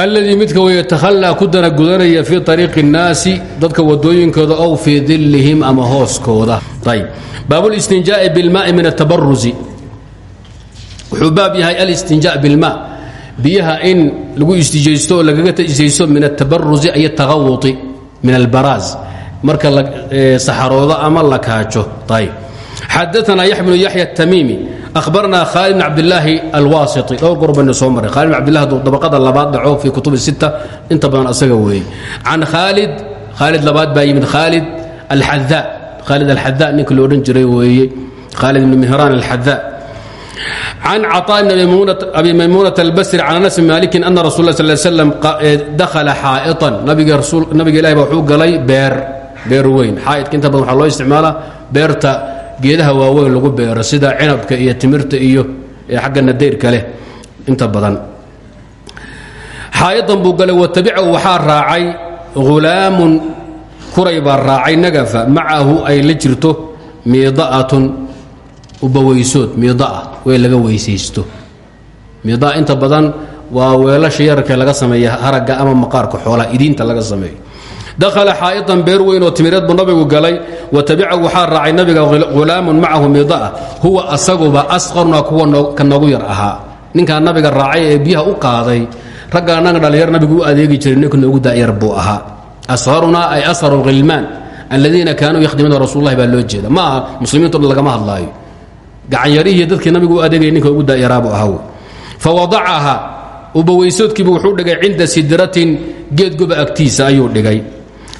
aladii midka way yatahalaa ku dana gudanaya fii ariiqi اnnaasi dadka wadooyinkooda ow fii dilihim ama hooskooda. Ayb baabulistinjaai bilmaai min atabarusi wuxuu baab yahay alistinja bilma biyaha in lagu istijaysto lagaga istijaysto min atabarusi ay tahawui min albaraas marka saxaroodo ama la kaajo ayb xadaanaa yaxminu yaxya atamiimi abarna khaalid bn cabdilaahi alwaasiti dhowr goor baynu soo maray khalid bn abdilah dabaqada labaad dhaco fii kutub sita inta badan asaga weeye can khaalid khaalid labaad baa yimid khaalid alxadaa khaalid alxadaa ninka lo odhan jiray weeye khaalid bn mihraan alxadaa can caطaa bn abi maymuunata albasri can anas bn malikin ana rasul la sal slam dakhala xaa'iطan nabiga ilahi ba wuxuu galay beer beer weyn xaa'idka inta badan waxaa loo isticmaalaa beerta geedaha waaweyn lagu beero sida cinabka iyo timirta iyo xagga nadeyrka leh inta badan. Xaayadan buu galay watabicahu waxaa raacay hulaamun kuray baa raacay nagafa macahu ay la jirto miida'atun ubaweysood miidaa weel laga weysaysto. Miidaa inta badan waa weelasha yararka laga sameeya haragga ama maqaarka xoolaha idiinta laga sameeyo dakhala xaa'idan beer weyn oo timireed buu nabigu galay wa tabicahu waxaa raacay nabiga hulaamun macahu midaa huwa asaguba asqaruna kuwa ka noogu yar ahaa ninkaa nabiga raacay ee biyaha u qaaday ragga annaga dhallinyar nabigu u adeegi jiray ninka noogu daayar buu ahaa asharunaa ay asharu khilmaan aladiina kaanuu yakhdimuuna rasuulahi baa loo jeeda ma aha muslimiinto dhan lagama hadlaayo gacanyarihii dadkii nabigu u adeegaya ninka ugu daayaraabuu ahaa fa sidratin ayuu dhigay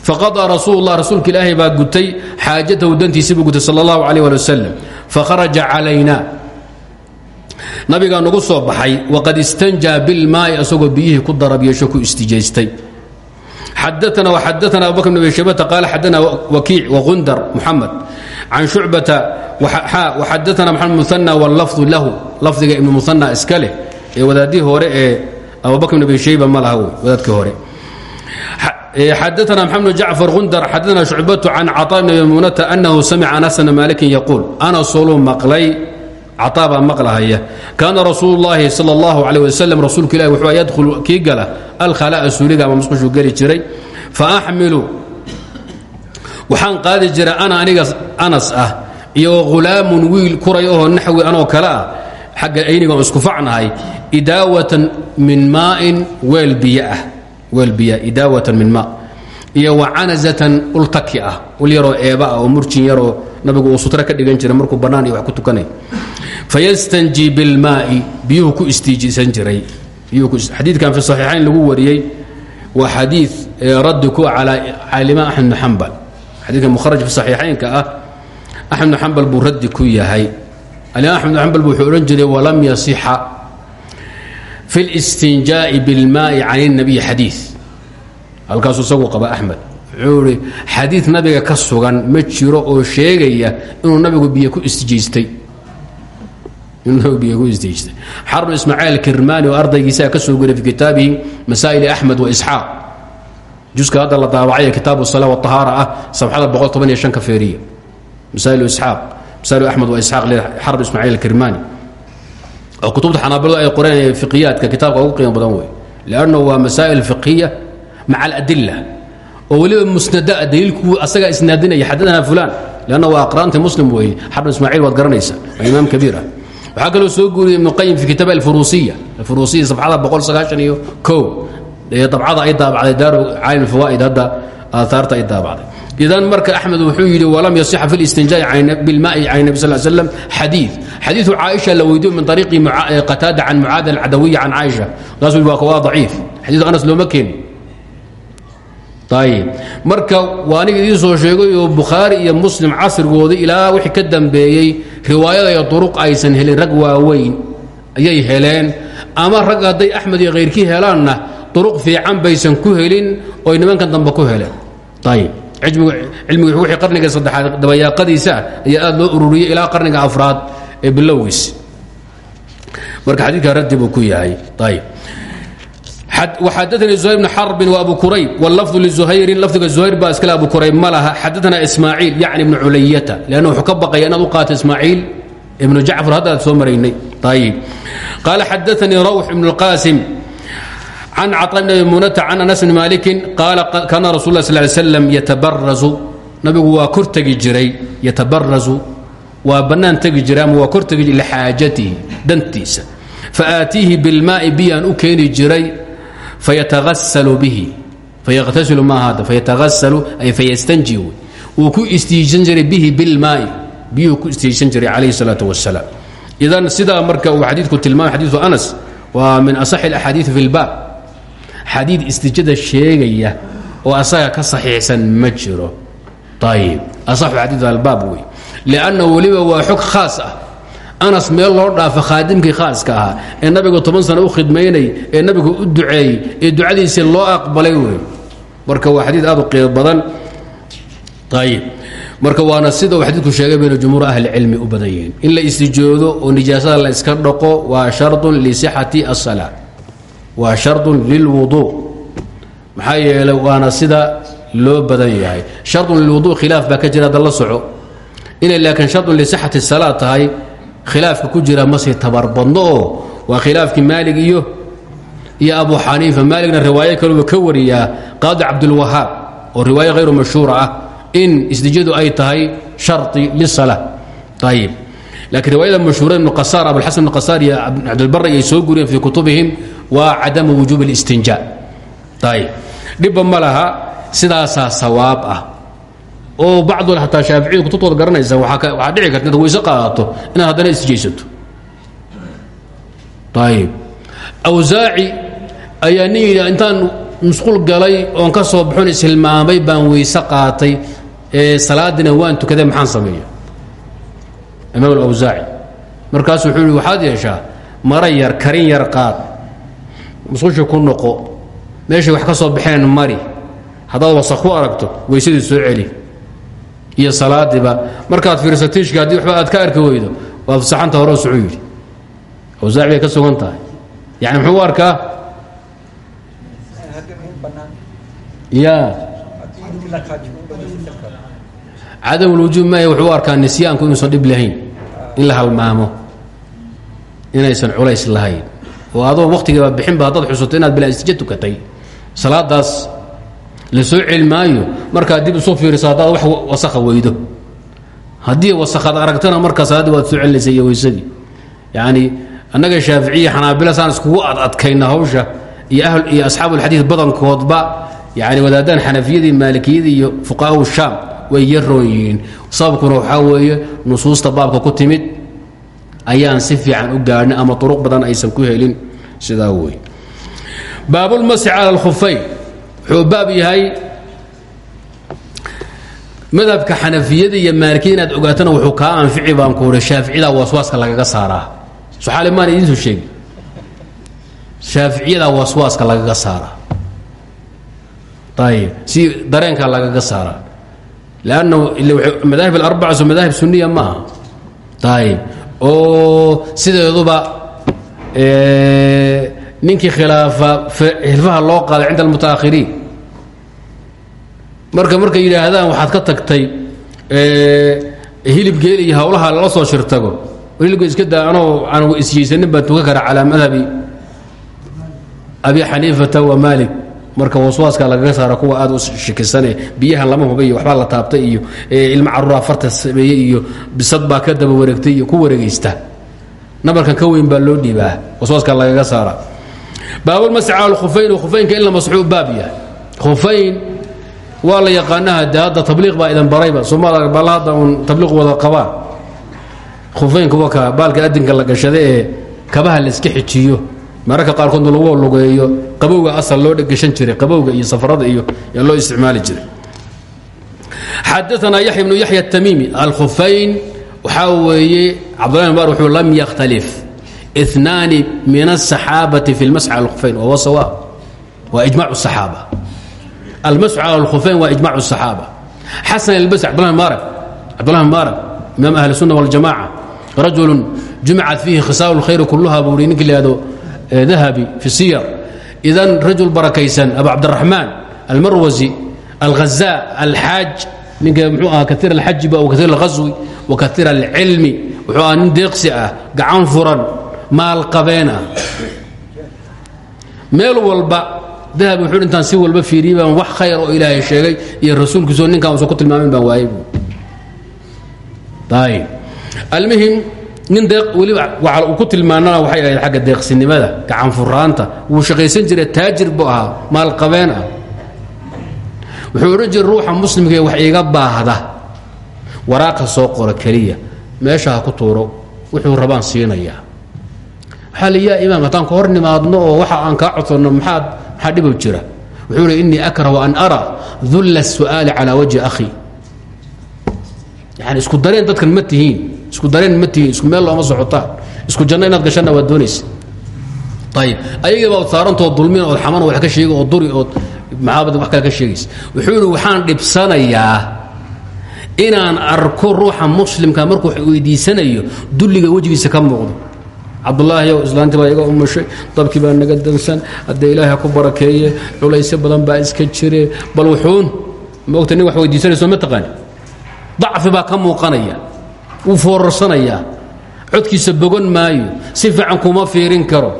faqadaa rasuul lah rasuulka ilaahay baa gutay xaajatahu dantiisii buu gutay sal اllahu alيh ali wasalam fakharaja calayna. Nabigaa nagu soo baxay waqad istanjaa bilmaai asagoo biyihii ku darab yeesho ku istijaystay. Xadaana waxadaana abubakr bn abi shaybata qaala xadana wakiic waqundar muxamed can shucbata waxadaana maxamed muana wallafdu lahu. Lafdiga ibnu muana iska leh ee wadaadihii hore ee abubakr bn abi shayba ma laha wadaadkii hore xadaana mxamed bn jacfar gundar xadaana shucbatu can caطaa bn maymuunata anahu samica anas bna maalikin yaquul ana soluu maqlay caطaa baa maqlahaya kaana rasuulu اllahi salى اllahu alيه waslm rasuulka ilahi wuxuu yadkhulu kii gala alkhalaa suuliga ama musqushuu geli jiray faaxmilu waxaan qaadi jiray ana aniga anas ah iyo hulaamun wiil kuray ahoo naxwi anoo kale ah xagga aynigan isku facnahay idaawatan min maain weel biyo ah weel biya idaawatan min maa iyo wa canazatan ultaki ah ul yaroo eeba ah oo murjin yaroo nabigu uu sutra ka dhigan jiray markuu bannaan iyo wax ku tukanay. Fayastanji bilmaai biyuhu ku istiijisan jiray. Xadiidkan fi saxiixayn lagu wariyey waa xadiid raddi ku calaa imaam axmed bn xambal xadiidkan mukharaj fi ah axmed bn xambal buu yahay. Alimaam axmed bn xambal bu wuxuu odhan jiray walam fi اlistinjaaءi biاlmaai can الnabiy xadii halkaasuu isagu qaba axmed wuxuu ihi xadiid nabiga ka sugan ma jiro oo sheegaya inuu nabigu biyo ku istijaystay xarb ismaaciil kirmani oo ardaygiisaa ka soo guriy fi kitaabihi masaa'il axmed waisxaaq juska hadda la daabacay kitaab sala wطahaara ah sabxada ka feeriya masaa'il isxaaq masaa'il axmed waisxaaq xarb ismaaciil kirmani oo kutubta xanaabiladu ay qoreen fiqiyaadka kitaabka ugu qiimo badan wey lanno waa masaa'il fiqhiya maca aladila oo weliba musnadaa daliilku asagaa isnaadinaya xadadana fulan lanna waa aqraanti muslim weeye xarb ismaaciil waad garanaysa waa imaam kabiir ah. Waxaa kaloo soo guuriyey ibnu qayim fi kitaab alfuruusiya. Alfuruusiya sabxada boqol sagaashan iyo kow. Dabcada ay daabacday daaru caalim fawaa'id hadda aaaarta ay daabacday idan marka axmed wuxuu yidhi walam yasixa fi listinjaa'i bilmaai can nabi sal slam xadiid xadiidu caaisha la weydiyo min ariiqi qataada can mucaada alcadawiya can caaisha. Markaasuu yidhi waa daciif. Xadiidu anas looma keeni ayib marka waa aniga idiin soo sheegay oo bukhaari iyo muslim casrigooda ilaa wixii ka dambeeyey riwaayada iyo duruq aysan helin rag waaweyn ayay heleen. Ama rag hadday axmed iyo khayrkii helaanna duruq fiican baysan ku helin oy nimankan dambe ku heleen. Ayib cilmigu wixii qarniga saddexaad dabayaaqadiisa ayaa aad loo ururiyey ilaa qarniga afraad ee bilowgiis marka xadiidka raddi buu ku yahay ayib xadanii زhayr bn xarbin وabu kurayb wاlafظu lزuhayrin lafdiga zuhayr baa iskale abu kurayb ma laha xadaana ismaaciil yacni ibnu culayata lanna wuxuu ka baqaya inaad u qaato ismaaciil ibnu jacfar hadda aad soo maraynay ayib qaala xadaanii rawx ibn اlqaasim can caطa bn abi munata can anas bni malikin qaala kaana rasul lah sl slam yatabarazu nabigu waa kor tegi jiray yatabarazu waa bannaan tegi jiray ama waa kor tegi jiray lixaajatihi dantiisa faaatiihi bilmaai biyaan u keeni jiray fayataasal bihi fayatasilu ma hada fayataasalu ay fayastanji wuu ku istiisan jiray bihi bilmaai biyuhu ku istiisan jiray calayhi salaatu wasalaam idan sidaa marka uu xadiidku tilmaamay xadiidu anas waa min asaxi alaxaadiidi fi lbaab xadiid istijada sheegaya oo asaga ka saxiixsan ma jiro. Ayib asaxu xadiid albaab wey lianna weliba waa xog khaas ah. Anas meel loo dhaafo khaadimkii khaaska ahaa ee nabiga toban sano u khidmaynay ee nabigu u duceeyey ee ducadiisii loo aqbalay wey marka waa xadiid aad u qiimo badan. Ayib marka waana sida xadiidku sheegay bayna jumhuur ahlicilmi u badan in la istijoodo oo nijaasada la iska dhaqo waa shardun lisixati asalaa waa shardun lilwuduu maxaa yeelay waana sida loo badan yahay. Shardun lilwuduu khilaaf baa ka jira hadda la soco. Inay laakiin shardun lisixati salaa tahay khilaafka ku jira masii tabarbadno oo waa khilaafkii maalig iyo iyo abu xaniifa. Maaligna riwaayo kaluba ka wariyaa qaadi cabdulwahaab oo riwaayo hayru mashhuura ah in isdijadu ay tahay sharطi lisala. Ayib laakiin riwaayada mashhuura ibnu qasaar abulxasan ibn qasaar iyo cabdilbari ay soo guriyeen fii kutubihim waa cadamu wujuub اlistinja ayib dhibba ma laha sidaasaa sawaab ah. Oo bacdooda hataa shaaficiyadu kutubtooda garanaysa waxaa dhici karta intaad weyse qaadato inaad haddana isjeysato ayib awsaaci ayaa nin yidhi intaan musqul galay oon ka soo baxon ishilmaamay baan weyse qaatay ee salaadina waan tukaday maxaan sameeya imaam alawsaaci markaasu wuxuu yihi waxaad yeeshaa mara yar karin yar qaad musqusha ku noqo meeshay wax ka soo baxeen mari haddaad wasaq ku aragto weysadii soo celi. Iyo salaadiba markaad fiirsa tiishka haddii waxba aad ka arki weydo waad saxanta hore sucu yidhi awsaaci bay ka sugan tahay. Yani muxuu u arkaa? Ya cadam lwujuub maya wuxuu u arkaa nisyaanku inuusan dhib lahayn in la halmaamo inaysan culays lahayn oo adoo wakhtigiiba bixinba haddaad xusato inaad bilaa istija tukatay. Salaadaas la soo celi maayo markaad dib isu fiiriso haddaad wax wasakha weydo. Haddii wasakhaad aragtana markaa salaaddii waad soo celinaysa iyo weysadii yacni annaga shaaficiya xanaabila saan iskugu ad adkayna hawsha iyo ahl iyo asxaabu alxadiid badankoodba yani wadaadaan xanafiyadii maalikiyadii iyo fuqahaau shaam way yaroon yihiin sababkuna waxaa weeye nusuusta baabka ku timid ayaan si fiican u gaadhin ama uruq badan aysan ku helin. Sidaa wey baabulmasi cala alkhufayn wuxuu baab yahay madhabka xanafiyada iyo maalikiyada inaad ogaatana wuxuu kaa anfici baan ku uri shaaficiyada waswaaska lagaga saaraa. Soxaalimaan idiinsu sheegi. Shaaficiyada waswaaska lagaga saaraa. Ayib si dareenka lagaga saaraa. Lannahu madaahib alarbaca so madaahib suniya ma aha ayib oo sideeduba ninkii khilaafa xilfaha loo qaaday cinda almutaakhiriin. Marka markay yidhaahdaan waxaad ka tagtay hilib geel iyo hawlaha lala soo shirtago. Hilibka iska daa anoo aan isyeysanin baan kara calaa abi xaniifata wa maalik marka waswaaska lagaga saara kuwa aad u shikisane biyahan lama huba iyo waxbaa la taabtay iyo ilmo caruuraa farta sameeyey iyo bisad baa ka daba wareegtay iyo ku wareegaysta. Nabarkan ka weyn baa loo dhiibaa waswaaska lagaga saara. Baabulmasci cala lkhufayn khufaynka in la masxuu baab yahay. Khufayn waa la yaqaanaha de hadda tabliiq baa idan barayba soomaalia bal hadda uun tabliiq wada qabaan khufaynka waka baalka adinka la gashada ee kabaha la iska xijiyo mararka qaarkoodna lagu lugeeyo qabowga asal loo geshan jiray qabowga iyo safarada iyo yaa loo isticmaali jiray xadaanaa yaxya bnu yaxya atamiimi alkhufayn waxaa weeye cabdullahi mbar wuxuu lam yakhtalif inaani min aلصaxaabati fi اlmasx cala اlkhufayn wahuwa sawa waa ijmac الصaxaaba almasxu cala اlkhufayn waa ijmac الصaxaaba xasan albasri cbdullah mbarak cabdullahi mbarak imaam ahli الsunna waاljamaca rajulu jumicat fiihi khisaal اlkhayr kuluha buu hi ninki lahado dahabi fi siyar. Idan rajul barakaysan abu cabdiraxmaan almarwasi alghazaa alxaaj ninka mxuu ahaa kaiir alxaji ba kaiir alghaswi wa kaiir alcilmi wuxuu ahaa nin deeqsi ah gacan furan maalqabeen ah. Meel walba dahabi wuxuu intaan si walba fiiriyey baan wax khayr oo ilaahay sheegay iyo rasuulkiisoo ninkaan usan ku tilmaamin baan waayay bu almuhim nin deeq weliba waxa uu ku tilmaanana waxay ahayd xagga deeqsinimada gacan furaanta wuu shaqaysan jiray taajir buu ahaa maalqabeen ah. Wuxuu odhan ruuxa muslimkaee wax iiga baahda waraaqa soo qoro keliya meesha ha ku tuuro wuxuu rabaan siinayaa. Waxaa imaam haddaan ka hor oo waxa aan kaa codsanno maxaad maxaa dhibow jira? Wuxuu hi innii akrahu an ara dulla الsu'aali calaa wajhi akhi yani isku dareen dadkan ma tihiin. Isku dareen ma tihiin. Isku meel looma socotaan. Isku janno inaad gashanna waad doonaysa. Ayib ayagii baad saarantoo dulmin ood xaman wax ka sheegi duri ood maxaabad wax ka sheegaysa. Wuxuu waxaan dhibsanayaa inaan arko ruuxa muslimka markuu weydiisanayo dulliga wejigiisa ka muuqdo. Cabdulaahi ow islaantii baa iga umushay dabkii baa naga dansan. Haddee ilaahay ha ku barakeeye culaysyo badan baa iska jire. Bal wuxuun maogta wax weydiisanayso ma taqaani dacfi baa ka muuqanaya wuu foorarsanayaa codkiisa bogon maayo si fiican kuma fiirin karo.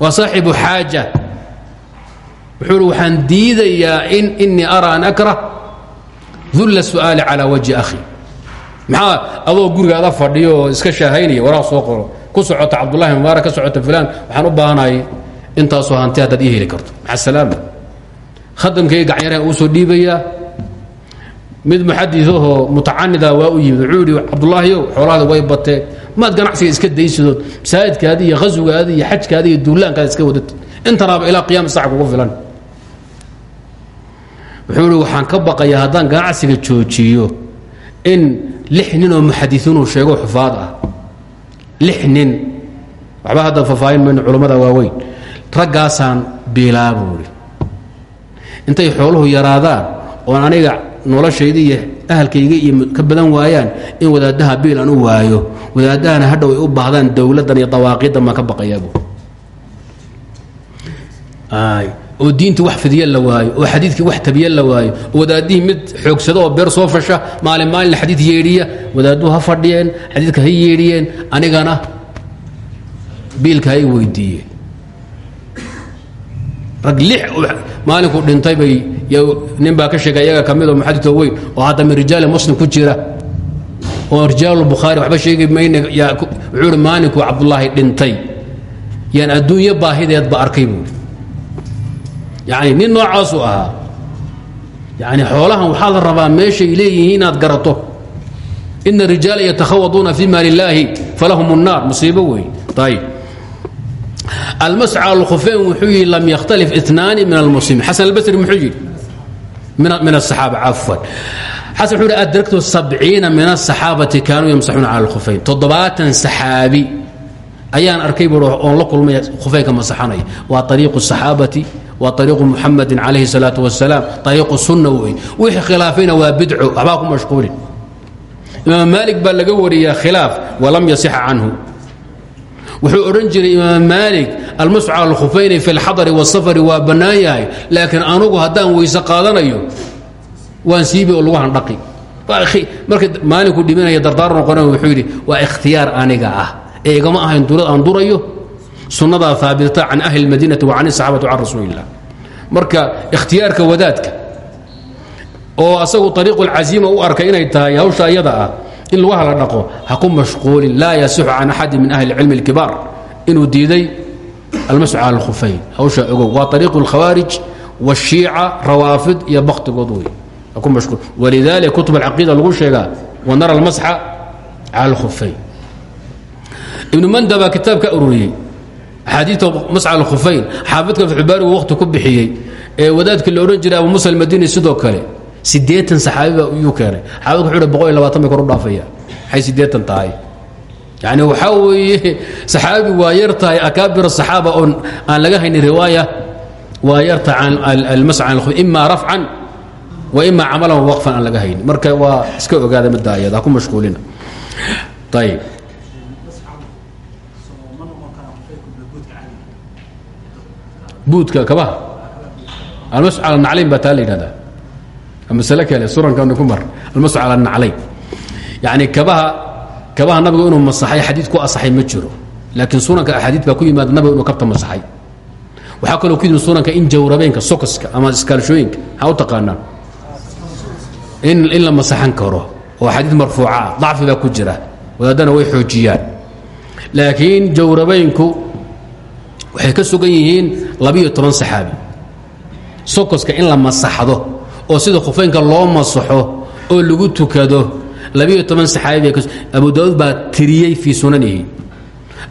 Waa saaxibu xaaja. Wuxuu hi waxaan diidayaa in inii araa an akrah dulla su'aali calaa wajhi akhi. Maxaa adoo gurigaada fadhiyo oo iska shaahaynaya waraaq soo qoro. Ku socota cabdullahi mubaarak ka socota fulaan waxaan u baahanahay intaasoo hanti haddaad ii heli karto. Maca salaama khadamkayga gacnyaraha uu soo dhiibayaa mid muxadidahoo mutacanida waa u yimid. Wuxuu yidhi cabdullaahiyow xoolahaada way bateen. Maad ganacsiga iska daysidood masaajidkaadi iyo khaswigaadi iyo xajkaadi iyo duulaankaada iska wadatid. Intanaaba ilaa qiyaam sac kugu filan. Wuxuu waxaan ka baqayaa haddaan ganacsiga joojiyo in lix nin oo muxadiiinuu sheego xufaad ah. Lix waxba hadda faafaahin mayno culammada waaweyn. Raggaasaan biilaa intay xooluhu yaraadaan oon aniga noloshayda iyo ahalkayga iyo ka badan waayaan in wadaaddaha biil aan u waayo. Wadaadahana hadhow ay u baahdaan dowladdan iyo dawaaqiiddan baan ka baqayaa buui oo diintii wax fidiye la waayo oo xadiidkii wax tabiye la waayo wadaadihii mid xoogsado oo beer soo fasha maalin maalin xadiid yeedhiya wadaadduhu ha fadhiyeen xadiidka ha yeedhiyeen anigana biilka ha i weydiiyeen. Rag lix maalinkuu dhintay bay ninbaa ka sheega iyaga ka mid oo muxadito weyn oo hadda min rijaali muslim ku jira. Oo rijaalbukhaari waxba sheegi mayne wuxuuhi maalinkuu cabdulaahi dhintay. Yaan adduunyo baahideedba arkay buui yacni nin noocaasuu ahaa. Yani xoolahan waxaa la rabaa meeshay leeyihiin inaad garato. Ina rijaala yatakhawaduuna fi maali illaahi falahum الnaar musiibo wey ayb almasca alkhufeyn wuxuu yihi lam yakhtalif inaani min almuslimiin xasan albasri muxuu yidhi min asaxaaba cafwan xasan wuxuu hi adragtu sabciina min asaxaabati kaanuu yamsaxuuna cala alkhufayn toddobaatan saxaabi ayaan arkay buu oon la kulmaya khufeynka masaxanaya waa ariiqu saxaabati waa ariiqu muxamadin calayhi salaatu wasalaam ariiqu sunna wey wixii khilaafayna waa bidco waxbaa ku mashquulin imaam maalik baa laga wariyaa khilaaf walam yasixa canhu wuxuu odhan jiray imaam maalik almascu cala alkhufayni fi اlxadari wاsafari waa bannaan yahay laakiin anugu haddaan weyse qaadanayo waan siibi oo lagu handhaqi marka maalinku dhimanaya dardaar noqona wuxuu yidhi waa ikhtiyaar aniga ah ee igama ahayn durad aan durayo sunnadaa haabita can ahli اlmadiinati wa can الsaxaabati can rasuuli illah marka ikhtiyaarka wadaadka oo asagu ariiqu اlcasiima u arkay inay tahay hawsha iyada ah in lagu hala dhaqo ha ku mashquulin laa yasixu can axadi min ahli اlcilmi اlkibaar inuu diiday almasu cala alkhufayn hawshaa ogow waa ariiqu اlkhawaarij wاshiica rawaafid iyo baktigood wey ku mashhuur walidalika kutub alcaqiida lagu sheegaa wanara almasxa cala alkhufayn ibnu manda baa kitaabka ururiyey axaadiita masxa alkhufayn xaafidka fatxubaarigu wakhti ku bixiyey ee wadaadkii la odhan jiray abu musa almadini sidoo kale siddeetan saxaabiba yuu keenay xaafidka wuxuu hi boqol iyo labaatan bay kor u dhaafaya waxay siddeetan tahay yacni waxaa weeye saxaabi waa yar tahay akaabir asaxaaba oon aan laga haynin riwaaya waa can almasca can alkhufayn ima rafcan wa ima camalan waqfan aan laga haynin. Marka waa iska ogaada midda ayada ha ku mashquulina. Ayib buudka kabaha. Almas cala naclayn baa taa la yidhahdaa. Masale kale surankan ku mar. Almas cala naclayn yacni kabaha kabaha nabigu inuu masaxay xadiid ku asaxay ma jiro. Laakiin sunanka axaadiid baa ku yimaada nabigu inuu kabta masaxay. Waxaa kaloo ku yimid sunanka in jawrabeenka sokoska ama iskaalshooyinka maxaa u taqaanaa in in la masaxan karo oo xadiid marfuuca dacfi baa ku jira. Wadaadana way xoojiyaan. Laakiin jawrabeynku waxay ka sugan yihiin labiyo toban saxaabi. Sokoska in la masaxdo oo sida khufeynka loo masaxo oo lagu tukado labiyo toban saxaabi abu daauud baa tiriyey fii sunanihi.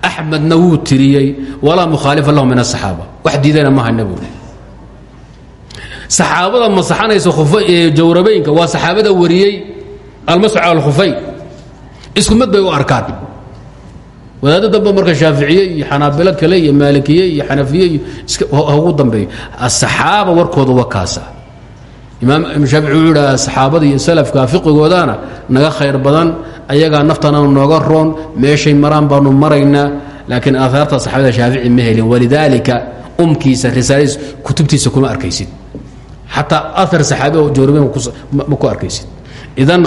Axmedna wuu tiriyey walaa mukhaalifa lahu min asaxaaba wax diidana maha nebigu saxaabada masaxanaysa jawrabeynka waa saxaabada wariyey almasx cala alkhufayn isku mid bay u arkaan. Wadaaddo damba marka shaaficiye iyo xanaabilo kale iyo maalikiye iyo xanafiye iyo ugu dambeeyo. Asaxaaba warkooda waa kaasa imaam shaafici wuxuu idhaha saxaabada iyo salafka fiqigoodana naga khayr badan ayagaa naftana nooga roon meeshay maraan baanu maraynaa laakiin aahaarta saxaabada shaafici ma helin. Walidaalika umkiisa risaaladiis kutubtiisa kuma arkaysid. Xataa aar saxaabi oo jawraben ma ku arkaysid. Idan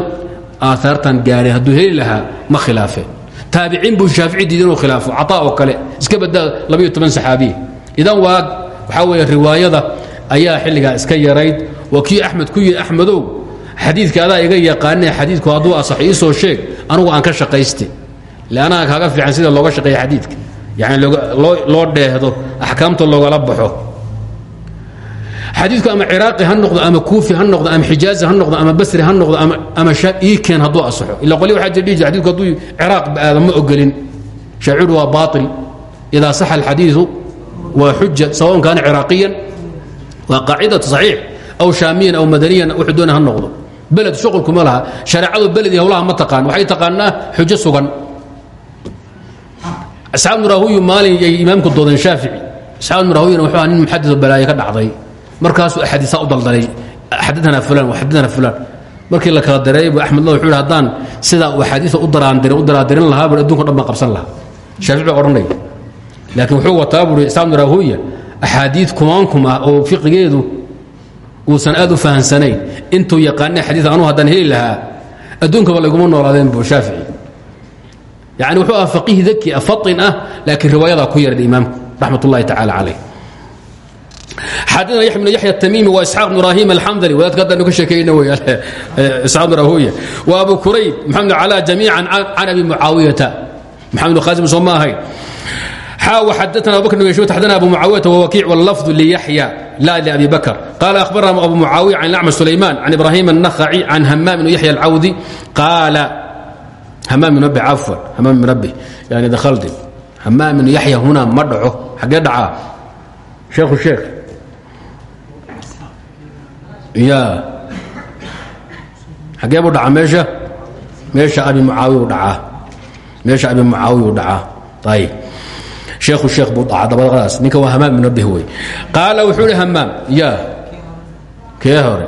aahaartan gaadhay hadduu heli lahaa ma khilaafeen taabiciin buu shaafici diiday inuu khilaafo cataa oo kale iska badaa labayo toban saxaabiye idan waa waxaa weeye riwaayada ayaa xilligaa iska yarayd. Waa kii axmed ku yihi axmedow xadiidka adaa iga yaqaanee xadiidku hadduu asax ii soo sheeg anugu aan ka shaqayste leannaga kaaga fiican sida looga shaqeeya xadiidka. Yani loo dheehdo axkaamta loogala baxo. Xadiidku ama ciraaqi ha noqdo ama kuufi ha noqdo ama xijaazi ha noqdo ama basri ha noqdo ama ii keen hadduu asaxo. Ila qolya waxaa jir dhihi jir xadidku hadduu ciraaq aada ma ogolin. Shaaciru waa baaطil idaa saxa alxadiidu waa xuja sawaءn kaana ciraaqiyan waa qaacidatu صaxiix aw shaamiyan aw madaniyan wuxuu doona ha noqdo. Beled shuqulkuma laha. Shareecadu beled iyo hawlaha ma taqaan. Waxay taqaanaa xujo sugan. Asxaab nurahuyu maalin imaamku doodeen shaafici. Asxaab nurahuyuna wuxuu aha nin balaayo ka dhacday. Markaasuu axaadiisaa u daldalay. Xadana fulan xadana fulan markii la kala dareeyay bu axmed lo wuxuu yidhi haddaan sidaa uu axaadiisa u daraandirin u lahaa bur adduunka dhan qabsan lahaa. Shaafici baa laakiin wuxuu wataa buuri islaam nurahuya axaadiid kumaankum ah oo fiqigeedu uusan aad u fahansanayn intuu yaqaanay xadiis anugu haddaan heli lahaa adduunkaba layguma noolaadeen bu shaafici yani wuxuu aha faqiih daki ah fatin ah laakiin riwaayadaa ku yaradha imaamku raxmat ullahi tacaala calayh xadana yaxya bn yaxya الtamimi wa isxaaq bn ibrahim alxamdali wadaadka haddanu ka sheekeyna wey isxaaq bn rahuya wa abu kurayb maxamed cala jamiica can abi mucaawiyata maxamed qasim soo ma ahayn xadana abu bakr bn yashud xadana abu mucaawiyata wwakiic wاllafظ liyaxya la labi bakr qala akhbarana abu mucaawiya can acmash sulayman can ibrahim الnakhci can hamaam bn yaxya alcawdi qaala hamaam bn rabbi cafwan hamaam bn rabbi yani dakhaldi hamaam bn yaxya huna ma dhaco xaggee dhacaa sheekhu sheekh ya xagee buu dhacaa meesha meesha abi mucaawiya u dhacaa meesha abi mucaawiya u dhacaa ayib sheekhu sheekh buu dhaca dabadaas ninka waa hamaam munabih wey qaala wuxuu ihi hamaam yaa kee hore?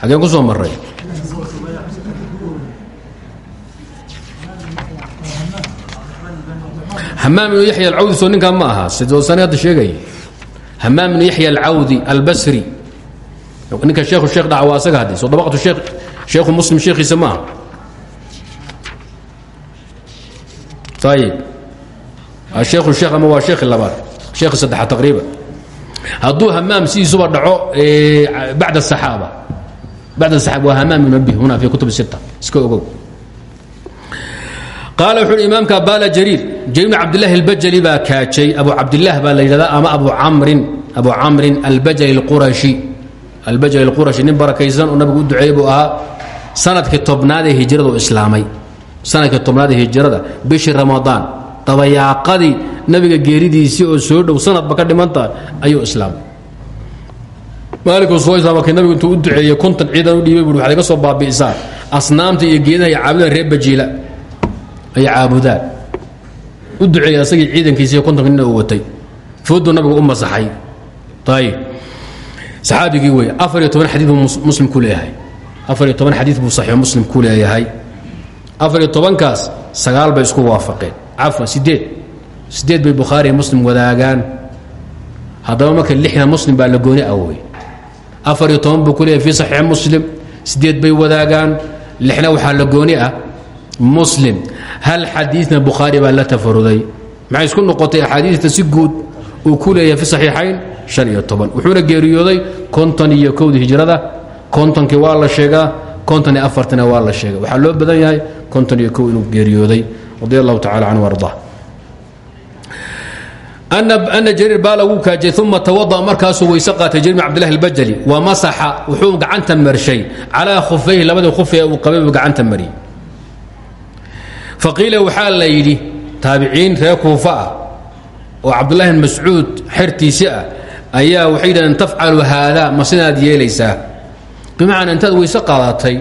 Xageen ku soo maray hamaam ibnu yaxya alcawdi soo ninkaa ma aha. Sidoosane hadda sheegaya hamaam ibnu yaxya alcawdi albasri. Ninka sheekhu sheekh dhaca waa asaga hadde soo dabaqatu sheekh sheekhu muslim sheekhiisa ma aha ayib sheekhu sheekh ama waa sheekhi labaad sheekhi saddexaad taqriiban hadduu hamaam sidiisuba dhaco bacda asaxaaba bacda asaxaaba waa hamaam ibn huna fi kutub sita iska ogow qaala wuxu uhi imaamka baala jariir jariir bn cabdillahi albajali baa kaajay abu cabdillaah baa la yidhahdaa ama abu camrin abu camrin albajali اlqurashi albajali اlqurashi nin barakaysan oo nabigu u duceeyey buu ahaa sannadkii tobnaad ee hijrada u islaamay. Sanadkii tobnaad ee hijrada bishii ramadaan dabayaaqadii nabiga geeridiisii oo soo dhow sanadba ka dhimantaha ayuu islaamay maalinkuu soo islaama kii nabigu intuu u duceeyey konton ciidan u dhiibay bui waxaad soo baabi'isaan asnaamta iyo geedaha iyo caabudaan reer bajiila ay caabudaan u duceeyey asagii ciidankiisiiyo kontonka nin uu watay. Fooduu nabigu u masaxay. Ayib saxaabigii wey afar iyo muslim ku afar iyo toban xadiid buu saxiix muslim ku leeyahay. Afar iyo tobankaas sagaal bay isku waafaqeen. Cafwan sideed sideed bay bukhaariya muslim wadaagaan. Haddaba marka lixda muslim baa la gooni awey afar iyo toban buu ku leeyahay fii saxiix muslim. Sideed bay wadaagaan. Lixna waxaa la gooni ah muslim. Hal xadiidna bukhaari baa la tafaruday. Maxay isku noqotay axaadiista si guud uu ku leeyahay fi saxiixayn? Shan iyo toban. Wuxuuna geeriyooday konton iyo kowdii hijrada kontonkii waa la sheegaa konton iyo afartina waa la sheega waxaa loo badan yahay konton iyo kow inuu geeriyooday. Radi allahu tacala canhu arda ana jariir baa lagu kaajay uma tawada'a markaasuu weyse qaatay jariir bn albajali. Wa masaxa wuxuu gacanta marshay. Calaa khufayhi labadii khuf ee uu qabay gacanta mariyey. Faqiila waxaa la yidhi taabiciin reer kuufa ah oo cabdullahi mascuud ah ayaa waxay yidhahdeen tafcalu haada ma sidaad yeelaysaa bimacnaa intaad weyse qaadatay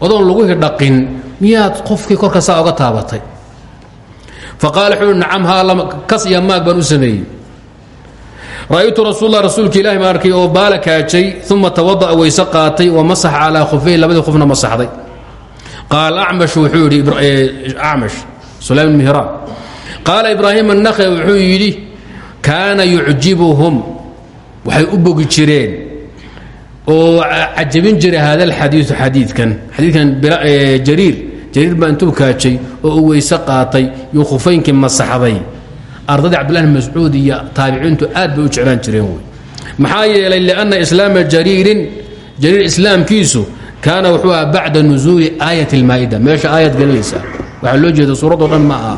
odoon lagu hidhaqin miyaad qofkii korka saa oga taabatay. Faqaala wuxuu nacam haa kas iyo baan u sameeyey. Ra'aytu rasuullah rasuulka ilahi arkay oo baala kaajay uma tawada'a weyse qaatay wa masaxa calaa khufayhi labadii khufna masaxday. Qaal acmash wuxuu yidhi sulaym bn mihraan qaala ibraahim annakhe wuxuu yidhi kaana yucjibuhum waxay u bogi jireen oo cajabin jiray hada alxadiiu xadiidkan. Xadiidkan jariir jariir baa intuu kaajay oo uu weyse qaatay yuu khufaynkii masaxday. Ardadii cabdillahi mascuud iyo taabiciintu aad bay u jeclaan jireen wey. Maxaa yeelay lianna islaama jariirin jariir islaamkiisu kaana wuxuu aha bacda nusuuli aayat اlmaa'ida meesha aayad gelinaysa waxaa loo jeeda suuradoo dhan ma aha.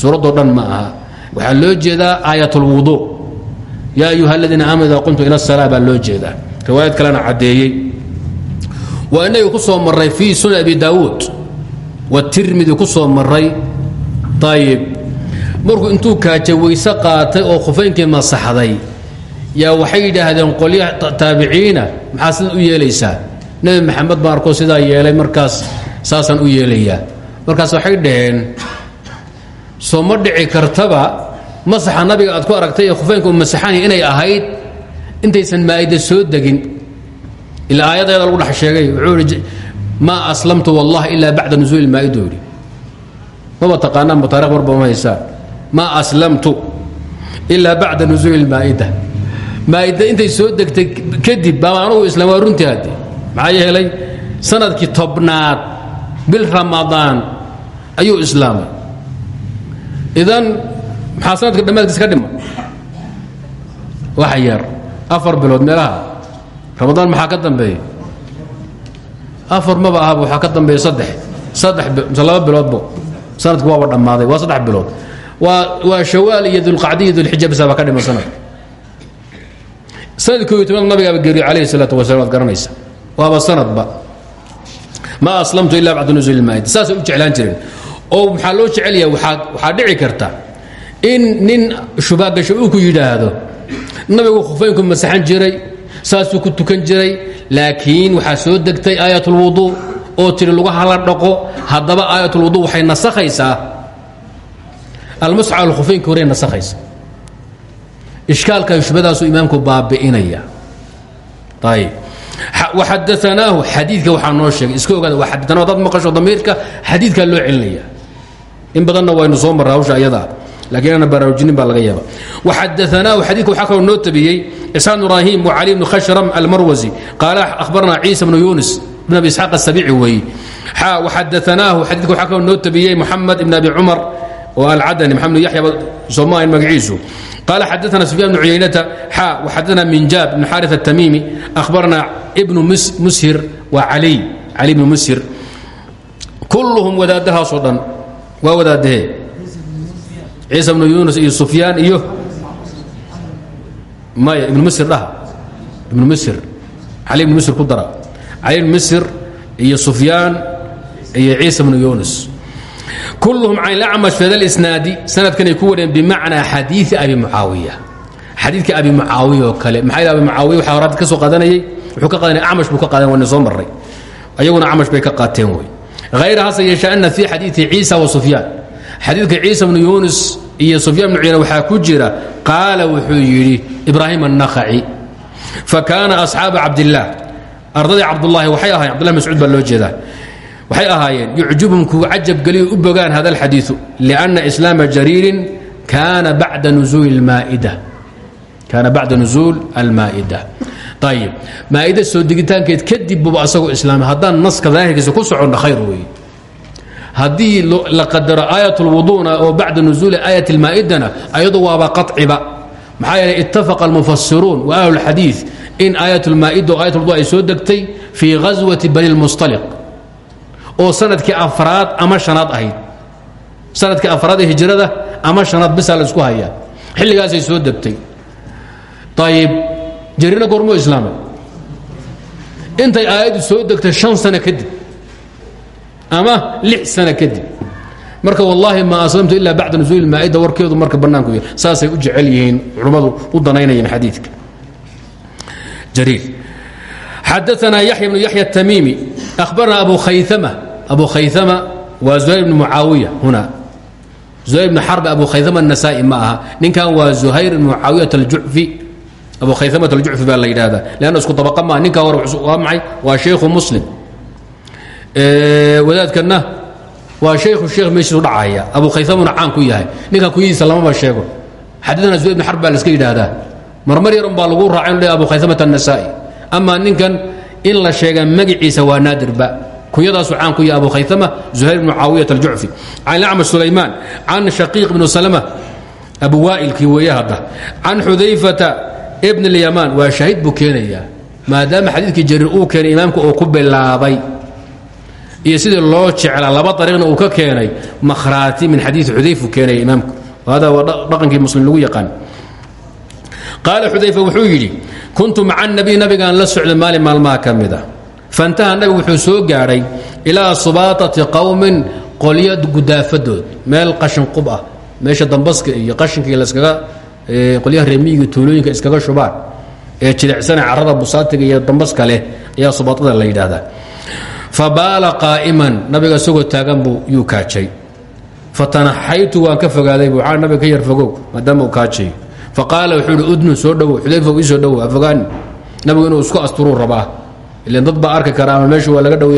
Suuradoo dhan ma aha. Waxaa loo jeedaa aayat اlwudu yaa ayuha aladiina aamanu ida qumtum ila salaa baa loo jeedaa riwaayad kalena caddeeyey. Waa inaga ku soo maray fii sunan abi daawuud watirmidi ku soo maray ayib markuu intuu kaajay weyse qaatay oo khufaynkii masaxday yaa waxay yidhaahdeen qolya taabiciina maxaa sidan u yeelaysaa? Nebi maxamed baan arkoo sidaa yeelay markaas saasaan u yeelayaa. Markaas waxay dhaheen soo ma dhici kartaba masaxa nabiga aad ku aragtay ee khufeynka u masaxanaya inay ahayd intaysan maa'ida soo degin ilaa aayadeeda lagu dhex sheegay wuxuu maa aslamtu wallahi ilaa bacda nusuuli maa'ida yidhi. Maba taqaanaanba taarikh marba ma haysaan. Maa aslamtu ilaa bacda nusuuli maa'ida maa'ida intay soo degtay kadib baa anugu islaam waa runtii hadde maxaa yeelay sannadkii tobnaad bil ramadaan ayuu islaamay. Idan maxaa sanadka dhammaadkiisa ka dhiman waxa yar afar bilood meelaha ramadaan maxaa ka dambeeya afar maba ahaba waxaa ka dambeeya saddex. Saddex mise laba biloodbo sanadku waaba dhammaaday waa saddex bilood. Waa waa shawaal iyo dulqacdi iyo dulxija bisa ka dhiman sanadka sannadkii iyo tobnaad nabigaaba geeriyo calayhi salaatu wasalam waad garanaysa waaba sanadba ma aslamtu ila bacda nusuuli maa'ida saasay u jeclaan jireen. Oo maxaa loo jecelyaha waaa waxaa dhici karta in nin shubaagasho uu yidhaahdo nabigu khufaynku masaxan jiray saasuu ku tukan jiray laakiin waxaa soo degtay aayatulwuduu oo tidhi lugaha la dhaqo haddaba aayatulwuduu waxay nasakhaysaa. Almasx alkhufaynka horey nasakhaysa. Ishkaalka shubadaasuu imaamku baabi'inaya. Ayb waxadaanaahu xadiidka waxaa noo sheegay iska ogaada waxadaanaahu dad maqasho damiirka xadiidkaa loo celinaya. In badanna waynu soo marra hawsha lakiin ana baraarujinin baa laga yaaba waxadaanaahu xadiidka waxaa kaloo noo tabiyey isaan ibraahim wacali bnu khashram almarwasi qaala akhbarana ciisa bnu yunis bn abi isxaaq asabici weeye waxadaanaahu xadiidka waxaa kaloo noo tabiyey moxamed ibn abi cumar oo alcadani maxamed bn yaxya soomaain magaciisu قال xdثna سفyان بن عuyaynة xا وxadثna minjاb بن xاrث التmيمي أخbarna بن mshir waa عlي عlي بن mshir kulهm wadaadahaasoo dhan waa wadaadahee ciisa bnu yuunus iyo sufyaan iyo maya ibnu misr dhaha ibnu misr. Cali ibnu misr ku dara. Cali ibnu misr iyo sufyaan iyo ciisa bnu yuunus kulluhum can ilacmash fi hada lisnaadi sanadkanay ku wareen bimacnaa xadiii abi mucaawiya. Xadiidka abi mucaawiya oo kale. Maxaa abi mucaawiya? Waxaa horaad ka soo qaadanayay. Wuxuu ka qaadanaya acmash buu ka qaadan wayna soo marray. Ayaguna acmash bay ka qaateen wey. Hayra hase yeeshe ana fii xadiidi ciisa wa sufyaan xadiidka ciisa bnu yuunus iyo sufyaan bnu cuyana waxaa ku jira qaala wuxuu yidhi ibraahim annakhaci fa kaana asxaaba cabdillaah ardadii cabdullaahi waxay ahayen cbdullah mascuud baa loo waxay ahaayeen yucjubhum kuu cajabgeliyo u bogaan hada alxadiiu lianna islaama jariirin kaana bacda nuuuli maaida kaana bacda nusuul almaa'ida. Ayib maa'ida soo degitaankeed kadib buba asagoo islaamay haddaan naska daahirkiisa ku soconna khayr weeye haddii la qadaro aayat lwuduuna oo bacda nusuuli aayat almaa'idana ayadu waaba qaciba maxaa yeeley ittafaqa almufasiruun wa ahlu lxadiid in aayat lmaa'ida oo lwudu ay soo degtay fii ghaswati bani lmustaliq oo sannadkii afraad ama hanaad ahayd. Sanadkii afraad hijrada ama hanaad bisaa la isku hayaa. Xilligaasay soo degtay. Ayib jariirna goormuu islaamay. Intay aayaddu soo degtay shan sano kadib ama lix sana kadib. Marka wallaahi maa aslamtu ilaa bacda nusuuli maaidda warkeedu marka bannaanku y saasay u jecel yihiin culummadu u danaynayeen xadiidka. Jariir. Xadaanaa yaxya bnu yaxya atamiimi ahbaranaa abu khayama abu khayama waa zuhayr bnu mucaawiya huna. Zuhayr bnu xarb abu khayama anasaa'i ma aha. Ninkan waa zuhayr bnu mucaawiyat aljucfi abu khayamata aljucfi baa la yidhaahdaa. Leanna isku dabaqa maa ninkaa hore waa maxay? Waa shaykhu muslim wadaadkana waa shaykhu sheekh meeshiisu dhacaya. Abu khaysamuna caan ku yahay. Ninka kuyihiisa lamaba sheego. Xadana zuhayr ibn xarb baa laska marmar yarun baa lagu raacay inu le abu khaysamata annasaa'i amaa ninkan in la sheega magiciisa waa naadirba kunyadaasuu caan ku yahay abu khaysama zuhayr ibnu caawiyat aljucfi can acmash sulaymaan can shaqiiq ibnu salama abu waailkii weeye hadda. Can xudayfata ibn اlyamaan waa shaahid buu keenayaa. Maadaama xadiidkii jariir uu keenay imaamka uu ku bilaabay iyo sidii loo jeclaa laba ariiqna uu ka keenay makhraati min xadiii xudayfu keenaya imaamku. Hada waa dhaqankii muslim lagu yaqaan. Qaala xudayfa wuxuu yidhi kuntu maca nabiy nabigaan la socday maalin maalmaha ka mid a faintaha nabigu wuxuu soo gaadhay ilaa subaatati qowmin qolyo gudaafadood meel qashin qub ah. Meesha dambaska iyo qashinkii laskaga qolyaha reemiyiga tuulooyinka iskaga shubaan. Ee jilicsana carada busaatiga iyo dambaska leh ayaa subaatada la yidhaahdaa fabaala qaa'iman nabiga isagoo taagan buu yuu kaajay. Fatanaxaytu waan ka fogaaday buu nabiga yar fogow maadaama uu kaajayo faqaala wuxuu ihi udnu soo dhowow xudayfa ii soo dhowow afogaani nabigu inuu isku asturuu rabaa. Ilan dad baa arki kara waa laga dhow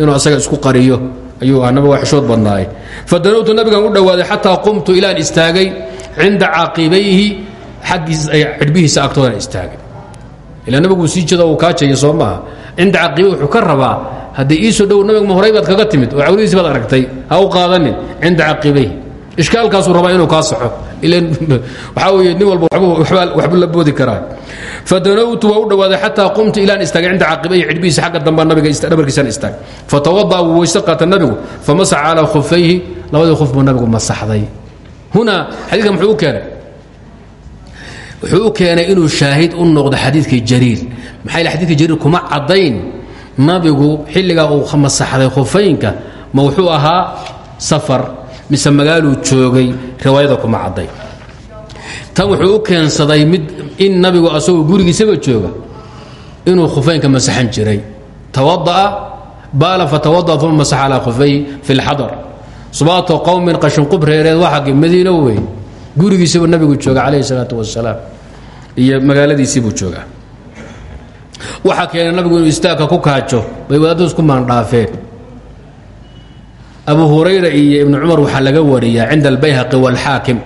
inuu asaga isku qariyo. Ayuu ah nabiga xishood badnaaye fadanowtu nabigan u dhowaaday xataa qumtu ilaan istaagay cinda caaqibayhi xaggiis cidhbihiisa agtoodana istaagay. Ila nabiguu sii jedo uu kaajaya soo maaha cinda ka rabaa haddii ii soo dhowow nabiga ma horay baad kaga timid oo cawlihiisi baad aragtay ha u qaadanin cinda caaqibayhi ishkaalkaasuu rabaa inuu kaa soxo waxaa weye nin walba waxbu la boodi karaa. Fadanowtu waa u dhowaaday xataa qumtu ilaan istaagay cinda caaqibayhi cidhbihiisa xagga damba nabiga dhabarkiisaan istaag. Fatawada'a wuu weyse qaata nabigu famasaxa calaa khufayhi labadii khuf buu nabigu masaxday. Hunaa xadiidkan muxuu u keenay? Wuxuu u keenay inuu shaahid u noqdo xadiidkii jariir maxaa yeel xadidkii jariir kuma caddayn nabigu xilligaa uu masaxday khufaynka ma wuxuu ahaa safar mise magaaluu joogay riwaayada kuma cadday. Tan wuxuu u keensaday mid in nabigu asagoo gurigiisaba jooga inuu khufeynka masaxan jiray. Tawada'a baala fatawada'a uma masaxa calaa khufayhi fi lxadar subaato qowmin qashinqub reereed waa xagge madiino wey gurigiisibuu nabigu jooga calayhi salaatu wasalaam iyo magaaladiisiibuu joogaa waxaa keenay nabigu inuu istaagka ku kaajo bay wadaadadu isku maandhaafeen abu hurayra iyo ibnu cumar waxaa laga wariyaa cinda albayhaqi waalxaakim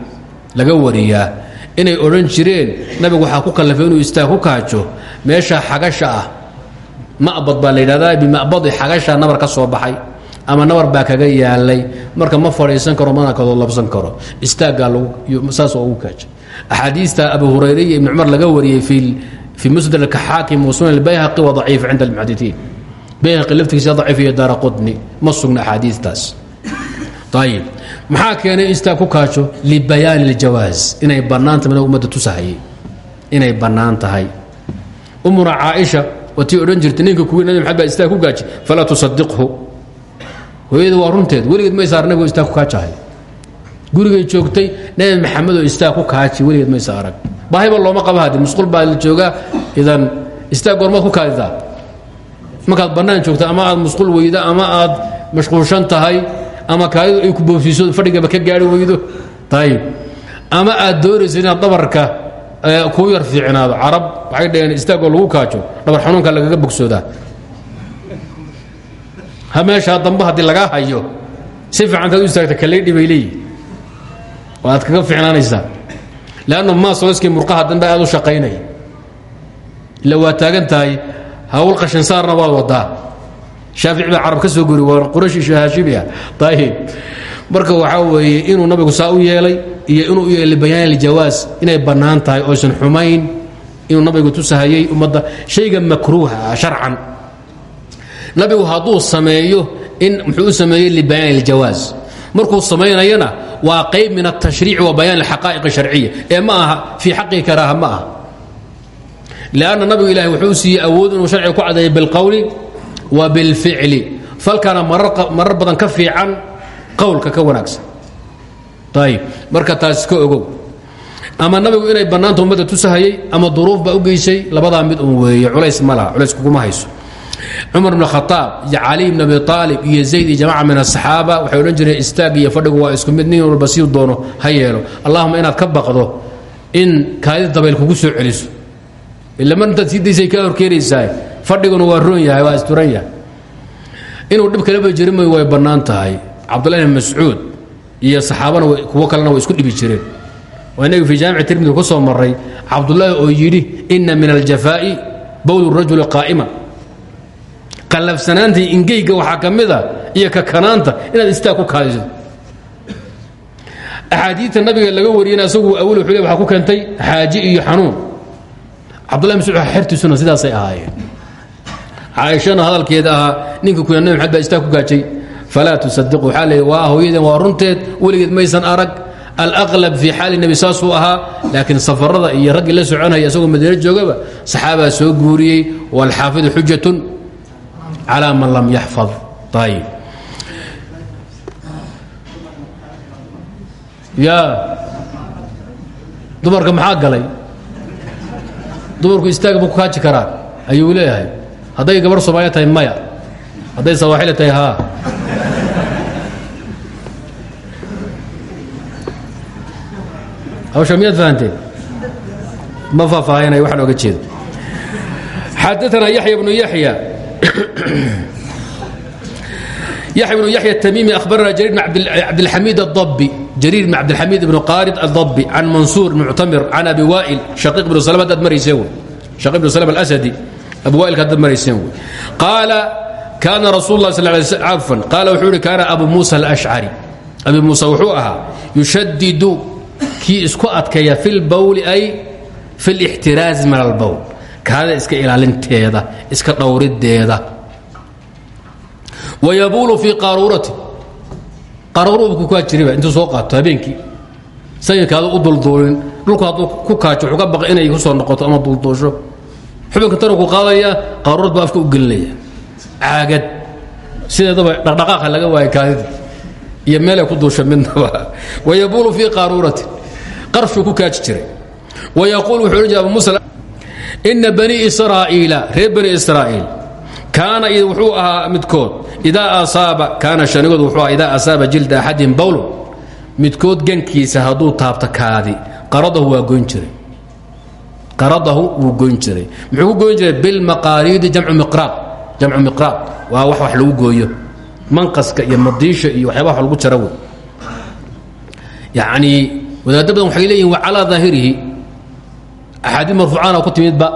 laga wariyaa. Inay odhan jireen nabigu waxaa ku kallafay inuu istaag ku kaajo meesha xagasha ah. Ma'bad baa la yidhahdaa bima'badi nabar ka soo baxay ama nabar baa kaga yaalay marka ma fadhiisan karo mana kadoo labsan karo. Istaaggaa saas ugu kaajay. Axaadiista abu hurayre iyo ibn cumar laga wariyey fii musnadka xaakim wa sunan albayhaqi wa daciif cinda almuxadiiin bayhaqi laftigiisa daciif iyo daara qudni ma sugna axaadiistaas ayib maxaa keenay istaag ku kaajo libayaani ljawaaz inay bannaan tahay ummadda tusahayay inay bannaan tahay umuna caaisha watii odhan jirtay ninka kuwii nabi maxamed baa istaag ku gaaji falaa tusadiqhu hooyada waa runteed weligeed may saar nabigo istaag ku kaajahay gurigay joogtay nabi maxamedoo istaag ku kaaji weligeed maysa arag baahiba looma qaba hadi musqul baa la joogaa idan istaag goormaad ku kaadidaa markaad bannaan joogta ama aad musqul weyda ama aad mashquulshan tahay ama kaadidu ay ku boofsiiso fadhigaba ka gaari weydo ayib ama aad doonayso inaad dhabarka kuu yar fiicnaado carab waxay dhaheen istaagoo lagu kaajo dhabar xanuunka lagaga bogsoodaa ha meeshaa dambe haddii lagaa hayo si fiicantaad u istaagta kaleydhi bay leeyihi waad kaga fiicnaanaysaa leanna maasoiskii murqaha dambe aad u shaqaynaya ila waa taagan tahay hawl qashin saarna waad wadaa shaafici baa carab ka soo gori waa quraysh haashimiya ayib marka waxaa weeye inuu nabigu saa u yeelay iyo inuu u yeelay bayaan ljawaas inay bannaan tahay oysan xumayn inuu nabigu tusahayey ummadda shayga makruuha ah sharcan nabigu hadduu sameeyo in muxuu u sameeyey libayaan iljawaas markuu samaynayana waa qayb min altashriici wa bayaan alxaqaa'iq sharciya ee ma aha fii xaqii karaaha ma aha. Lanna nabigu ilahi wuxuu siiyey awood inuu sharciga ku cadeeyo bilqowli wa bilficli falkana marar badan ka fiican qowlka ka wanaagsan. Ayib marka taas ka ogow. Ama nabigu inay bannaanta ummadda tusahayey ama duruuf baa u geysay labadaa mid un weeye culays ma culays kuguma hayso cumar bn khaaab iyo cali bn abi aalib iyo zayd iyo jamaca min asaxaaba waxay odhan jireen istaag iyo fadhigu waa isku mid nin walba siu doono ha yeelo. Allahuma inaad ka baqdo in kaadi dabayl kugu soo celiso. Ila mar intaad sii daysay kaa horkeenaysaa fadhiguna waa roon yahay waa isturan yahay. Inuu dhib kaleba jirin may way bannaan tahay. Cabdullahi bn mascuud iyo saxaabana kuwo kalena way isku dhibi jireen. Waa inaga fii jaamici tirmidi ku soo maray cabdullaahi oo yidhi ina min aljafaa'i bowl rajuli qallafsanaantii ingeyga waxaa ka mida iyo kakanaanta inaad istaag ku kaadiso axaadiidta nabiga laga wariyana asagu awal wuxuu le waxaa ku keentay xaaji iyo xanuun. Cabdullahi mascuud xertiisuna sidaasay ahaayeen. Caaishana hadalkeeda ahaa ninka kuya nabi maxamed baa istaag ku gaajay. Falaa tusadiqu waxaa leey waa hooyadeen waa runteed weligeed maysan arag. Alaqlab fii xaali nebi saasuu ahaa laakiin safarada iyo raggii la soconaya isagoo madiino joogaba saxaabaa soo guuriyey waalxaafidu xujatun calى man lam yaxfad ayb ya dumarka maxaa galay dumarku istaag ma ku kaaji karaan ayuu leeyahay hadday gabar soomaaliya tahay maya hadday sawaaxili tahay haa hawsha miyaad fahanteen ma faahfaahinay waxaan oga jeedo xaddaanaa yaxya bnu yaxya بن يحيى التميمي أخبرنا جرير بن عبد الحميد الضبي جرير بن عبد الحميد بن قارد الضبي عن منصور معتمر عن أبي وائل شقيق بن سلمة داد مريسيوي شقيق بن سلمة الأسدي أبو وائل كداد مريسيوي قال كان رسول الله صلى الله عليه وسلم عفوا قال وحوري كان أبو موسى الأشعري أبي موسى وحوءها يشدد كي اسكو أتكيا في البول أي في الاحتراز من البول kaada iska ilaalinteeda iska dhowrideeda wayabuulu fii qaaruurati qaaruurubku kaa jiriba intuu soo qaato habeenkii. Sayidkaada u dulduulin dhulku hadduu ku kaajo ka baqa inay ku soo noqoto ama dulduusho xubinka tanu ku qaadaya qaaruurad baa afka u gelinaya. Caagad. Sideedaba dhaqdhaqaaqa laga waayo kaadida. Iyo meelay ku duusha midnaba. Wayabuulu fii qaaruurati qarfuu ku kaaji jiray. Wayaquul wuxuu odhan jira abu musa ina bani israa'iila reer bani israa'iil kaana wuxuu ahaa midkood idaa asaaba kaana shanigood wuxuu ahaa idaa asaaba jilda axadin bawlun midkood gankiisa hadduu taabto kaadi qaradahu waa goyn jiray qaradahu wuu goyn jiray muxuu ku goyn jiray bilmaqaariidi jamcu miqraad jamcu miqraad waa wax wax lagu gooyo manqaska iyo madiisha iyo waxyaaba wax lagu jara wey yacni wadaaddo badan waxay leeyihiin wa calaa daahirihi axaadiid marfuucaana ku timidba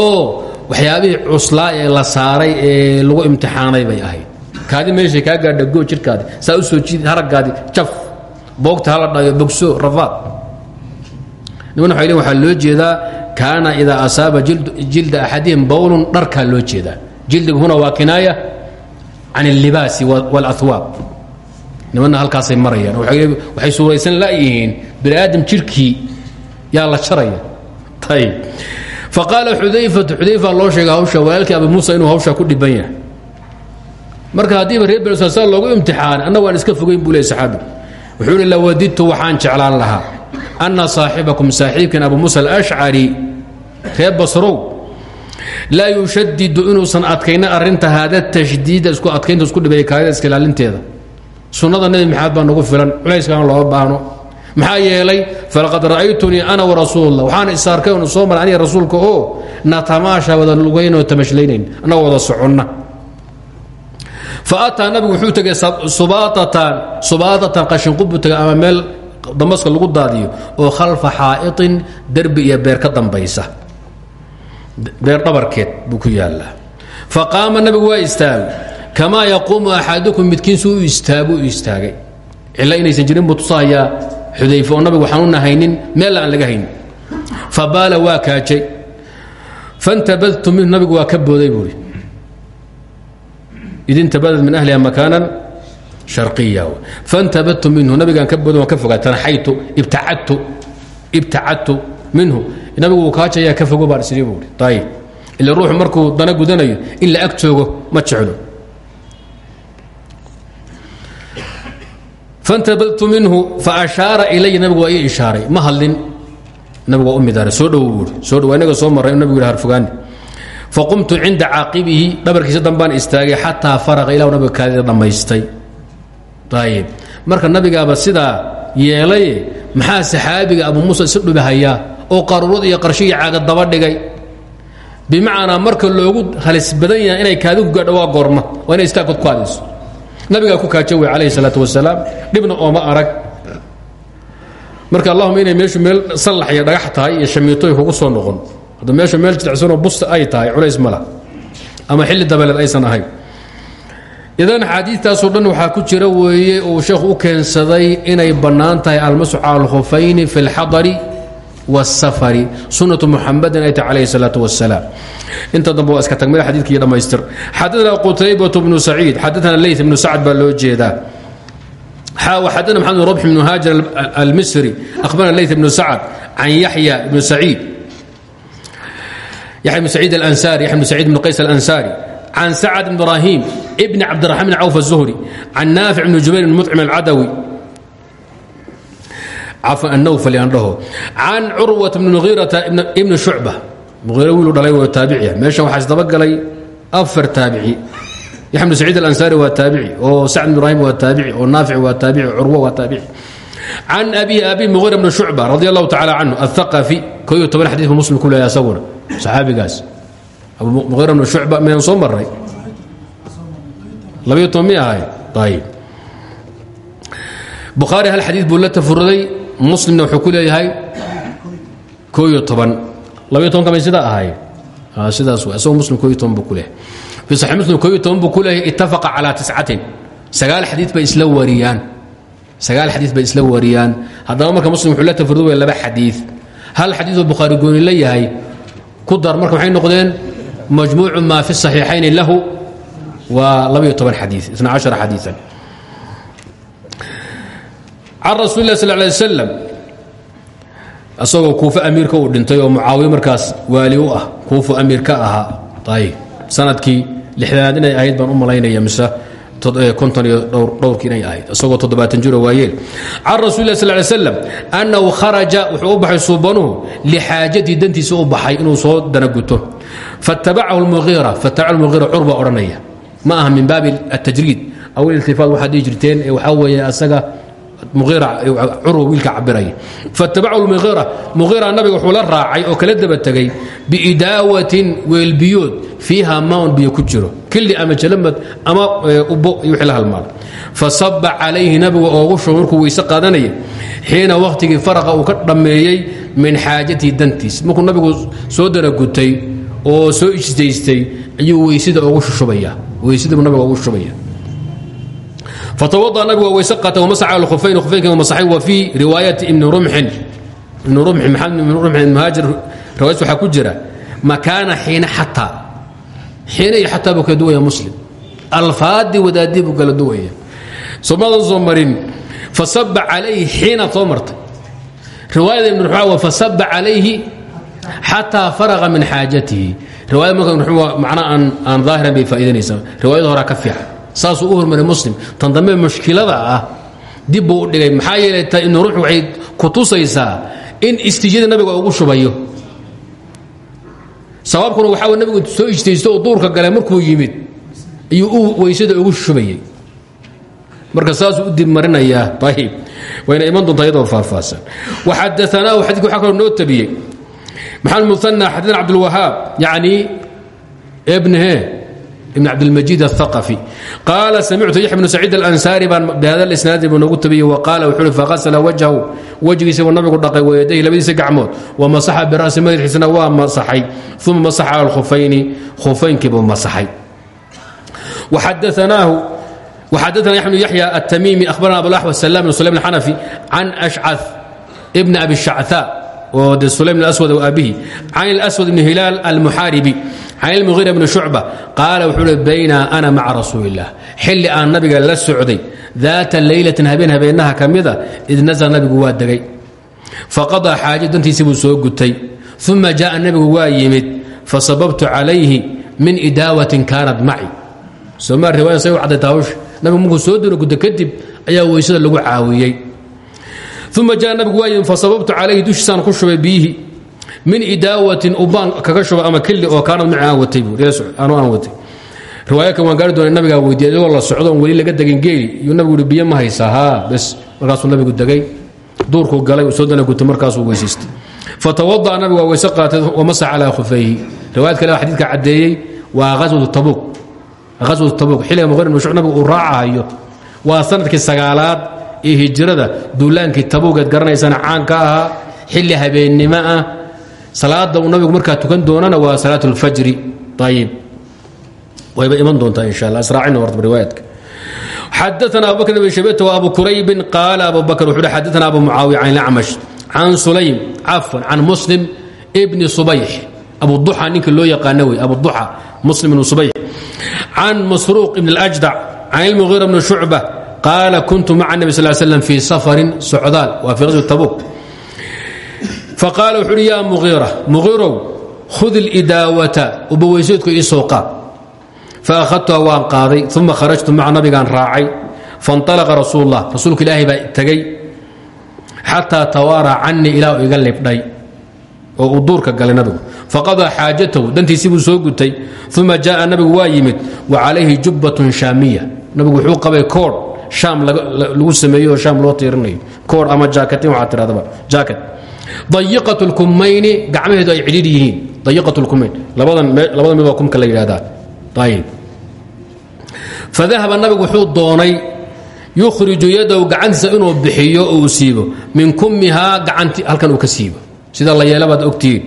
oo waxyaabihii cuslaa ee la saaray ee lagu imtixaanay bay ahayd. Kaadi meeshay kaa gaadha goo jirkaadi saa u soo jiid haragaadi jaf boogta hala dhayo bogso rafaad. Niman waxay leeyihiin waxaa loo jeedaa kaana idaa asaaba jilda axadihim bowlun dharkaa loo jeedaa. Jildiga huna waa kinaaya can اllibaasi wاlahwaab nimanna halkaasay marayaan. Waxay suuraysan layihiin bini aadam jirhkii yaa la jaraya. Faqaala xudayfatu xudayfa loo sheega hawsha walaalkii abi muusa inuu hawshaa ku dhiban yahay. Marka haddiiba reer benu sa loogu imtixaanay annagu aan iska fogayn buu ley saxaabigu wuxuu hi lawadidtu waxaan jeclaan lahaa anna saaxibakum saaxiibkan abu muusa alashcari reer basrow. Laa yushadidu inuusan adkayna arinta haada tashdiida isku adkaynta isku dhibay kaadida iska ilaalinteeda. Sunnada nebi maxamed baa nagu filan culayskaan looma baahno maxaa yeelay falaqad ra'aytunii ana warasuullah waxaan isaarkay onu soo maray aniga rasuulka oo natamaasha wada lugayn oo tamashleynayn annagoo wada soconna. Fa ataa nabigu wuxuu tegay subaatatan subaatatan qashinqub buu tegay ama meel damaska lagu daadiyo oo khalfa xaa'iطin derbi iyo beer ka dambaysa. Beer dhabarkeed buu ku yaallaa. Faqaama nabigu waa istaagay kamaa yaquumu axadukum midkiinsu u istaagu istaagay. Cilo inaysan jirin buu tusahayaa xudayfe oo nabigu waxaan u nahaynin meel aan laga haynin. Fabaala waa kaajay. Fantabadtu minhu nabigu waa ka booday buuri id intabadad min ahliha makaanan sharqiya. Fantabadtu minhu nabigaan ka booday waan ka fogaa tanaxaytu ibtacadtu ibtacadtu minhu. Nabigu uu kaajayaa ka fogo baan isiri buuri ayib ila ruuxu markuu dana gudanayo in la ag joogo ma jeclo fantabadtu minhu faashaara ilaya nabigu waa ii ishaaray ma hadlin nabigu waa u midaaray soo dhowo buuri soo dhowo inaga soo marray nabigu yidhi harfogaani faqumtu cinda caaqibihi dhabarkiisa dambaan istaagay xataa faraqa ilahu nabiga kaadida dhammaystay ayib marka nabigaaba sidaa yeelaye maxaa saxaabiga abu muusa isu dhubahayaa oo qaruurad iyo qarsho iyo caaga daba dhigay bimacnaa marka loogu halis badan yahay inay kaadi ku gaadho waa goorma waa inay istaagkood ku hadayso nabigaa ku kaaja wey calayhi salaatu wasalaam dhibna ooma arag. Marka allahuma inay meeshu meel sallax iyo dhagax tahay iyo shamiitoy kugu soo noqon. Hadda meeshu meel jilicsanoo busta ay tahay culays ma ama xilli dabaleed aysan ahayn. Idan xaadiitaasoo dhan waxaa ku jira weeye uu sheekhu u keensaday inay bannaan tahay almasu cala alkhufayni fi wsafari sunatu muxamadin ayta calayhi salaat wasalaam inta dambe waa iska tagmada xadiidkiiyo dhamaystir xadaana qutaybatu bnu saciid xadaana ley ibnu sacd baa loo jeedaa xadana maxamed rabx ibnu haajir almisri akhbarana ley ibnu sacd can yaxya ibnu saciid yaya ibnu saciid alansari yaya ibnu saciid ibnu qays alansaari can sacad ibn ibrahim ibni cabdiraxmaan cawf azuhri can naafic ibni jubayr ibn mucim alcadawi cafwan annawfali aan dhaho can curwat bni muhiirata ibni shucba muhiira wiilu dhalay waa taabiciya meeshan waxaa isdabagalay afar taabici. Yaxya bnu saciid alansaari waa taabici oo sacd bn ibrahim waa taabici oo naafic waa taabici curwo waa taabici. Can abihi abi muhiira bni shucba radi allahu tacala canhu athaqafi ko toban xadiis buu muslim ku leeyahay asaguna saxaabigaas. Abu muhiira bni shucba miyaan soo maray labayo toban mi ahay ayib. Bukhaari hal xadiid buu la tafuruday muslimna wuxuu ku leeyahay koo iyo toban labaiyo toban kamay sidaa ahay. Sidaas w isagoo muslim koo iyo toban buu ku leeyahay fii saxii muslim koo iyo toban buu ku leeyahay ittafaqa calaa tiscatin sagaal xadiid bay isla wariyaan. Sagaal xadiid bay isla wariyaan. Haddaba marka muslim wuxuu la tafuruday way laba xadiid hal xadiidoo bukhaari gooni la yahay ku dar marka waxay noqdeen majmuucu maa fi saxiixayni lahu waa labaiyo toban xadiid itna cashara xadiian can rasuuli lah sal lay slam isagoo kuufo amiirka dhintay oo mucaawiye markaas waali u ah kuufo amiir ka ahaa sannadkii lixdanaad inay ahayd baan u malaynaya mise konton iyo dhowrkii inay ahayd isagoo toddobaatan jiro waayeel. Can rasuli lah sal lay annahu kharaja wuxuu u baxay suubanuhu lixaajatii dantiisa u baxay inuu soo danaguto. Fattabacahu lmuiira fattabacahu lmuhiira curba odhanaya. Ma aha min baabi atajriid aw iltifaad waxaad dhihi jirteen ee waxaa asaga nabiga wuxuu la raacay oo kala daba tegay biidaawatin weelbiyood. Fiiha maun biyo ku jiro. Kili ama jalamad ama ubo iyo la halmaala fasaba calayhi nabigu oogu shubo markuu weyse qaadanaya xiina wakhtigii faraqa uu ka dhammeeyey min xaajatihi dantiis. Markuu nabigu soo daragutay oo soo ijdaystay ayuu nabiga ogu shubaya fatawada nabigu waa wamasax cala lkhufayn khufeynka masaxay wa fii riwaayati ibni rumxin. Ibni rumxin maxamed ibni rumxin muhaajir riwaayas waxaa ku jira makaana xiina xataa. Xiina iyo xataa buu kala duwaya muslim. Alfaadii wadaadii buu kala duwaya. Somadan soo marin. Fasaba calayhi xiina soo martay. Riwaayada ibn ruxaa wa fasaba calayhi xataa faraqa min xaajatihi. Riwaayada marka ibn ruxaa macna aan aan daahiran bay faa'idanaysaa riwaayada horaa ka fiican saasuu u hormaray muslim. Tan dambe mushkilada ah dib buu u dhigay. Maxaa yeelay ta ibnu ruux waxay ku tusaysaa in istijada nabiga ugu shubayo. Sababkuna waxaa w nabigu soo ijtaysto oo duurka galay markuu yimid ayuu u weysada ugu shubayey marka saasuu u dibmarinayaa ayib wayna iman doontaa iyadoo faahfaahsan. Waxadaanaahu xadidka waxaa kaloo noo tabiyey. Maxamed musanى xadana cabdulwahaab yacni ibnhe ibn cabdilmajiid aلثaqafi qaala samictu yaxya bnu saciid alansaari baan bihada isnaadi buu noogu tabiyey wa qaala wuxuu uhi faqasla wajhahu wejigiisa buu nabigu dhaqay wayadayhi labadiisa gacmood wamasaxa bira'si madaxiisana waa masaxay uma masaxa cala alkhufayni khufaynkii masaxay waxadaanaahu وxadثna يحن يحyى التmيمي أخبرna أبوالأحوى سلام بن سليم الحنفي عن أشعث بن أبي الشعثاء oo de سليم الأسود وآبihi عن الأسود بن هiلاal المحاaربي can ilmuhiira بن شعبة qaala wuxuu uhi baynaa ana maca rasuuliillaah xilli aan nabiga la socday daata leylatin habeen habeennaha ka mida id nasla nabigu waa degay. Faqadaa xaaja dantiisii buu soo gutay. Uma ja'a nebigu waa yimid fasababtu calayhi min idaawatin kaanat maci. Somaa riwaaya say u cadayta hawsha nabigu markuu soo diro gudda kadib ayaa weysada lagu caawiyey. Uma ja'a nabigu waa yimid fasababtu calayhi dushiisaan min idaawatin ubaan kaga shuba ama kelli oo kaanad mici aan watay aan watay riwaayakan waan gaari doona nabigaa weydiiya iyagoo la socdo oon weli laga degin geeli. Iyuu nabigu biyo ma haysaa haa bes markaasuu nabigu degay. Duurkuu galay soo dana gutay markaasuu weysaystay. Fatawada'a nabigu waa weyse qaatay wamasax calaa khufayhi. Riwaayad kale xadiidka caddeeyey waa ghaswatu tabuuk. Aswat tabuk xilliga muqir ibn shuc nabigu uu raacahayo waa sannadkii sagaalaad ee hijrada duulaankii tabuugeed garanaysana caanka ahaa xilli habeennimo ah salaada uu nabigu markaa tukan doonana waa salaat اlfajri ayib wayba iman doontaa in allah. Israacina horta riwaayadka. Xadaana abu bakr bn shabeta wa abu quraybin qaala abu bakr wuxuu hi abu mucaawiya can ilacmash can sulaym cafan can muslim bni subayx abu duxa ninkii loo yaqaano wey abu duxa muslim ibni subayx can masruuq ibn اljdac can ilmugiira bni shucba qaala kuntu maca nabi sal slam fii safarin socdaal. Waa fii qaswi tabuk faqaala wuxu uhi yaa mugiira mugiirow khud اlidaawata ubaweyseedku ii soo qaad faأkhadtuha waan qaaday uma kharajtu maca nabigaan raacay faاnطalaqa rasuul اllah rasuulka ilaahay baa tegey xataa tawaaraa canii ilaa iga libdhay oo uu duurka galay nabigu faqadaa xaajatahu dantiisii buu soo gutay uma jaءa nabigu waa yimid wa calayhi jubbatun shaamiya nabigu wuxuu qabay koodh shaam lagu sameeyo oo shaam loo tiirinayo koodh ama jaakatin waxaa tiradaba jaakat dayiqat lkumayni gacmaheedu ay cidhiidh yihiin. Dayiqat lkumayn labadan labada mid waa kumka la yidhahdaa ayib fadahaba nabigu wuxuu doonay yukhriju yadahu gacantiisa inuu bixiyo uu siibo. Min kummihaa gacanti halkan uu ka siibo. Sida la yeela baad ogtihiin.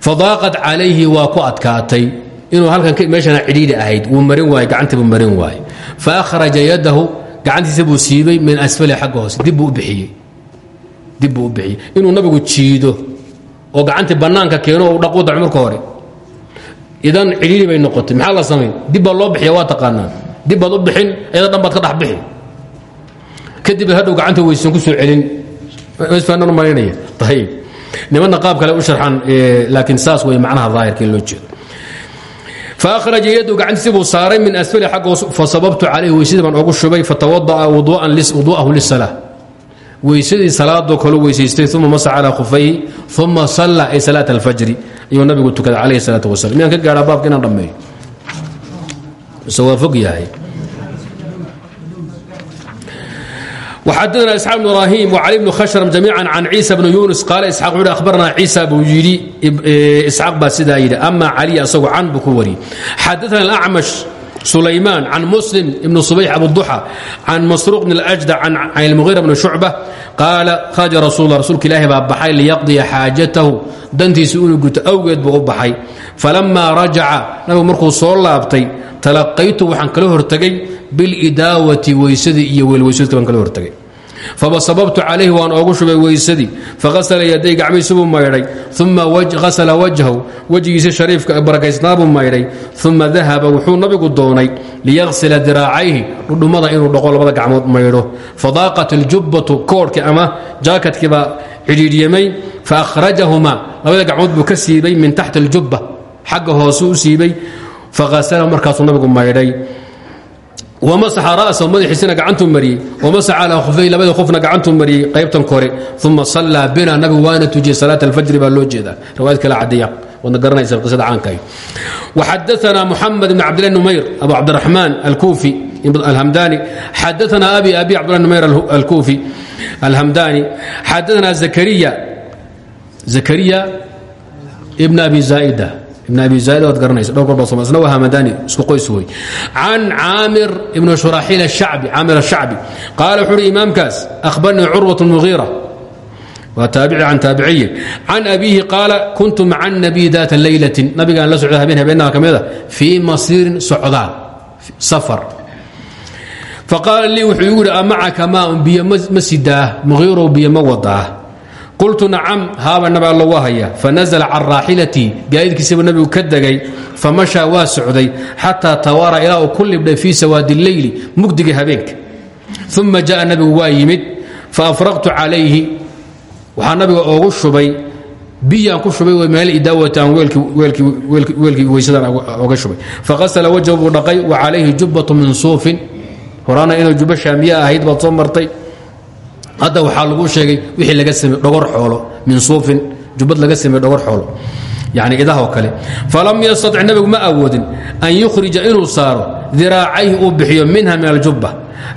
Fadaaqat calayhi waa ku adkaatay. Inuu halkan meeshana cidhiidhi ahayd. Wuu marin waay gacantii marin waay fa akhraja yadahu gacantiisa buu siibay min asfali xagga dib u bixiyey dib buu u bixiyey. Inuu nabigu jiido oo gacantii bannaanka keeno oo u dhaqu daco marka hore. Idan cidhiidhi bay noqotay. Maxaa la samayn dib baa loo bixiya waa taqaanaan dib baad u bixin ayada dhan ka dhex kadib hadhow gacanta weysan ku soo celin. Isfaanaan u malaynaya ayib nimanna qaab kale u sharxan laakiin saas way macnaha daahirka loo jeedo. Faأkhraja yadu gacantiisi buu saaray min asfali xagga fasababtu calayhi weysadii baan ogu shubay fatawada'a wudu'ahu lisalaa weysadii salaadoo kale weysaystay uma masa calaa khufayhi uma salla ay salaat alfajri. Ayuu nabigu tukaday calayhi salaat wasalam miyaan ka gaadhaa baabka inaan dhammeeyo? Mise yahay. Xadana isxaaq bn ibrahim wcali bn khashram jamiica can ciisa bn yunis qaale isxaq wuxu ahbarnaa ciisa buu yidhi. Isxaaq baa sidaa yidhi ama cali asagoo can buu ku sulaymaan can muslim ibn subayx abuduxa can masruuq bn اljda can اlmuhiira bni shucba qaala kharaja rasul rasuulka ilaahi baa baxay liyaqdiya xaajatahu dantiisa inuu guto awgeed buu u baxay. Falamaa rajaca nabigu markuu soo laabtay talaqaytu waxaan kala hortagay bilidaawati weysadii iyo weelweysadka baan kala hortagay fabasababtu calayhi waan oogu shubay weysadii faasla yaday gacmihiisubuu maydhay uma hasla wajhahu wejigiisa shariifka barakaysnaabuu maydhay uma dahaba wuxuu nabigu doonay liyaksila diraacayhi dhudhummada inuu dhaqo labada gacmood maydho. Fadaaqat aljubbatu koorhki ama jaakadkii baa cidhiidhyamay faahrajahumaa labada gacmood buu ka siibay min taxti aljubba xagga hoose u siibay fahasalahu markaasuu nabigu maydhay wamasaxa ra'sahu madaxiisina gacantuu mariyey wamasaxa calaa khufay labada khufna gacantuu mariyey qaybtan kore uma sallaa bina nabigu waana tujiyey salaat alfajri baa loo jeedaa riwaayad kale caddeeya wadna garanaysaan qisada caanka waxadaanaa muxamed bn cabdillahi numayr abu cabdiraxmaan alkuufi alhamdani xadaanaa abi abi cabdillahi numayr alkuufi alhamdani xadaanaa zakariya zakariya ibn abi zaa'ida ibn abi zaid waad garanaysa dhowr goor baa isna waa hamadani isku qoys wey can caamir ibn shuraxiil ashacbi caamir ashacbi qaala wuxuu uhi imaamkaas akhbarnii curwat mugiira waa taabici can taabiciyin. Can abiihi qaala kuntu maca الnabiy daata laylatin. Nabigaan la socda habeen habeenaha ka mida fii masiirin safar. Faqaala lii wuxuu igu yidhi amacaka ma sidaa mugiirow biyo ma wadaa qultu nacam haaba alla waa haya. Fanazla can raaxilatii gaadiidkiisaba nabigu ka degay. Famashaa waa socday. Xataa tawaara ilaa uu ku libdhay fii sawaadi leyli mugdiga habeenka. Uma jaءa nabigu waa yimid. Faafraqtu calayhi. Waxaa nabiga oogu shubay. Biyaan ku shubay meel idaawati aan weelkii weysadan oga shubay. Faqasla wajhu buu dhaqay. Wa calayhi jubbaة min suufin. Horaana inuu jubbo shaamiye ahayd baad soo martay hadda waxaa lagu sheegay wixii laga samey dhogor xoolo min suufin jubbad laga samey dhogor xoolo yani idahoo kale. Falam yastatic nabigu ma awoodin an yukhrija inuu saaro diraacayhi uu bixiyo minha min aljubba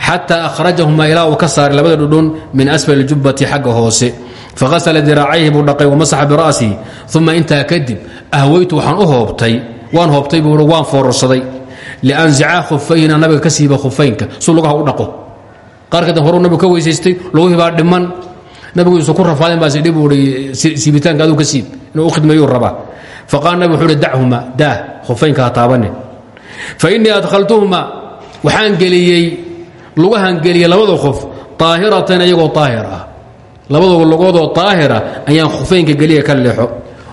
xataa akhrajahumaa ilaa uu ka labada dhudhun min asfali jubbati xagga hoose. Faghasla diraacayhi buu dhaqay wamasaxa bira'sihi uma intaa kadib ahwaytu waxaan u hoobtay waan hoobtay buu waan foorarsaday lianzica khufayna nabiga ka siiba khufaynka su lugaha u dhaqo qaarkadan horuu nabigu ka weysaystay luguhii baa dhiman nabigu isu ku rafaadeen baa sidhi buu i siibitaanka aduu ka siib inuu u khidmeeyuu rabaa. Faqaala nabig wuxuu uhi dachuma daah khufaynka ha fa innii adkhaltuhuma waxaan geliyey lugahan geliyey labada khuf taahiratan iyagoo taahir ah. Labadooba lugoodoo taahira ayaan khufaynka geliya leexo.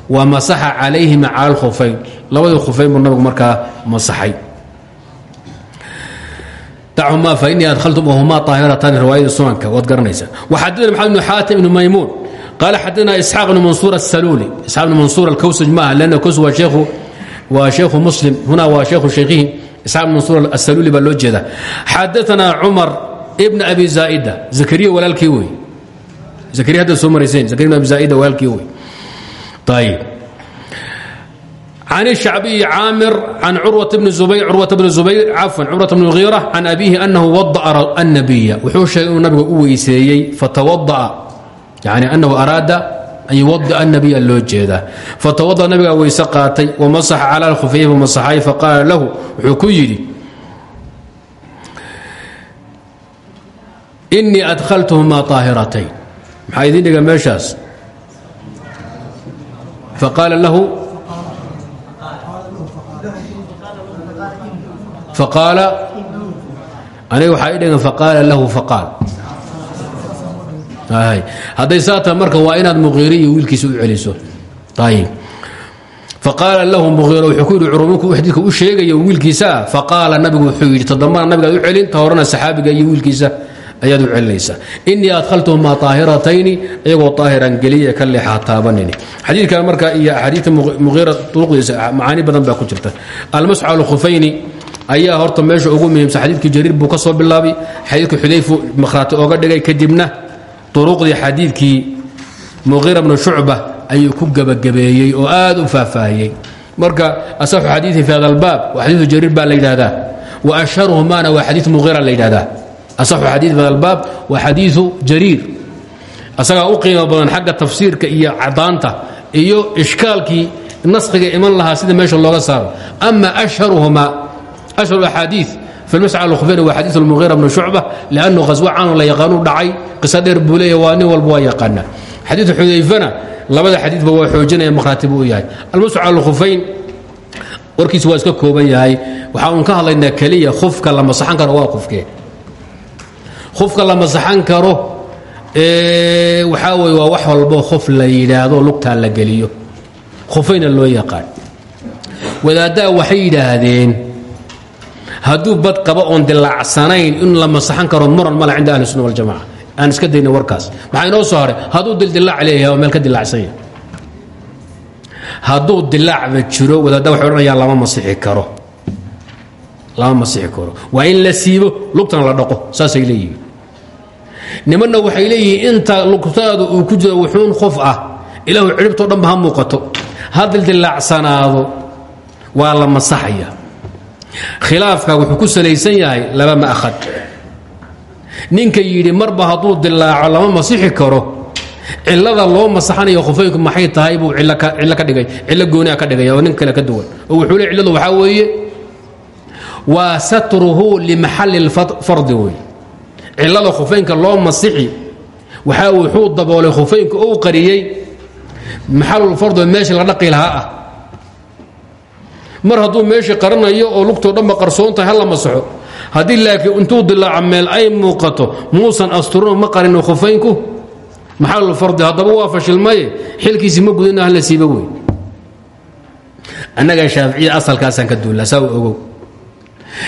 Wa masaxa calayhima cala alkhufayn labadii khufayn buu nabigu markaa masaxay dachuma fainii adhaltum wahuma aahiratan riwaayadii sunanka waad garanaysaa waxadana maxamed bnu xaatim ibnu maymuun qaala xadana isxaaq bnu mansuur asaluuli isxaaq bnu mansuur alkawsaj maaha lanna kws waa sheekhu waa sheekhu muslim huna waa sheekhu shaykhihi isxaaq bnu mansuur asaluuli baa loo jeeda xadaana cumar ibna abi zaa'ida zakariya walaalkii wey zakariya hadda soo marayseen zakariya ibn abi zaa'ida walaalkii wey ayib can shacbiyi caamir can curwata bni ubayr curwata bni ubayr cafwan curwata bni muhiira can abiihi anahu wada'a annabiya wuxuu sheegay inuu nabiga u weyseeyey fatawada'a yani anahu araada an yuwadi'a annabiya loo jeedaa fatawada'a nabigaa weyse qaatay wamasaxa cala alkhufyayhi wamasaxay faqaala lahu wuxuu ku yidhi inii adhaltuhumaa aahiratayn maxaa idiin dhiga meeshaas faqaala lahu aniga waxaa i dhegan faqaala lahu faqaal. Hadday saa tahay marka waa inaad muqiiri iyo wiilkiisa u celiso. Ayib faqaala lahu muqiira wuxuu ku yidhi curuminku xadiidka u sheegayo wiilkiisaa faqaala nabigu wuxuu yidhi todambana nabigaad u celin ta horena saxaabiga iyo wiilkiisa ayaad u celinaysaa innii adkhaltuhumaa طaahiratayni iyagoo طaahiran geliya ka leexaa taabanini. Xadiidkan marka iyo axaadiidta muqiira duruqdiisa macaani badan baa ku jirta. Almasxu cala khufayni ayaa horta meesha ugu muhiimsan. Xadiidkii jariir buu ka soo bilaabay. Xadiidkii xudayfu makhraati ooga dhigay kadibna duruqdii xadiidkii muqiira bnu shucba ayuu ku gebagabeeyey oo aad u faahfaahiyey. Marka asaxu xadiidi fi hada albaab waa xadiidu jariir baa la yidhahdaa wa ashharuhumaana waa xadiid muqiira la yidhahdaa asaxu xadiid fi hada albaab waa jariir. Asagaa u qiimo badan xagga tafsiirka iyo cadaanta iyo ishkaalkii naskhiga iman lahaa sida meesha looga saaro. Ama ashharuhumaa ashhar axaadii fi lmasca alkhufeyn waa xadiiu lmuhiira bnu shucba liannu khaswo caanu la yaqaanu dhacay qiso dheer buu leeya waa nin walba waa yaqaana xadiiu xudayfana labada xadiidba waa xoojinaya makhraati buu yahay almascu cala alkhufayn warkiisu waa iska kooban yahay waxaa uun ka hadlaynaa keliya khufka la masaxan karo waa qufkee khufka la masaxan karo waxaa weye waa wax walbo khuf la yidhaahdo lugtaa la geliyo khufayna loo yaqaan wadaaddaa waxay yidhaahdeen hadduu bad qabo oon dilaacsanayn in la masaxan karo muran male cinda ahli sunna waljamaca aan iska dayna warkaas. Maxaa inoo soo haray? Hadduu dildilaac leeyahay oo meel ka dilaacsan yahay. Hadduu dilaacba jiro wadaadda waxay odhanayaan lama masixi karo. Lama masixi karo. Waa in la siibo lugtana la dhaqo saasay leeyihiin. Nimanna waxay leeyihiin inta lugtaadu uu ku jiro wuxuun qof ah. Ilaahu cidhibtoo dhanba ha muuqato. Ha dildilaacsanaado waa la masaxaya khilaafka wuxuu ku salaysan yahay laba ma'had ninka yidhi marba hadduu dilaaco lama masixi karo. Cilada loo masaxanayo khufeynku maxay tahay? buu cillo ka dhigay. Cillo gooniha ka dhigaya oo nin kale ka duwan. Oo wuxuu le cilladu waxaa weeye waa satruhu limaxalli lfardi wey cillada khufeynka loo masixi waxaa wuxuu daboolay khufeynka ou qariyey maxalulfardi oo meeshii la dhaqi lahaa ah mar hadduu meeshii qaranayo oo lugtoo dhanba qarsoon tahay ha la masaxo. Haddii laakiin intuu dilaaca meel ay muuqato muusan asturino ma qarino khufeynku maxalulfardi haddaba waa fashilmaye xilkiisii ma gudana hala siiba wey. Annaga shaaficiya asalkaasaan ka duullaa saa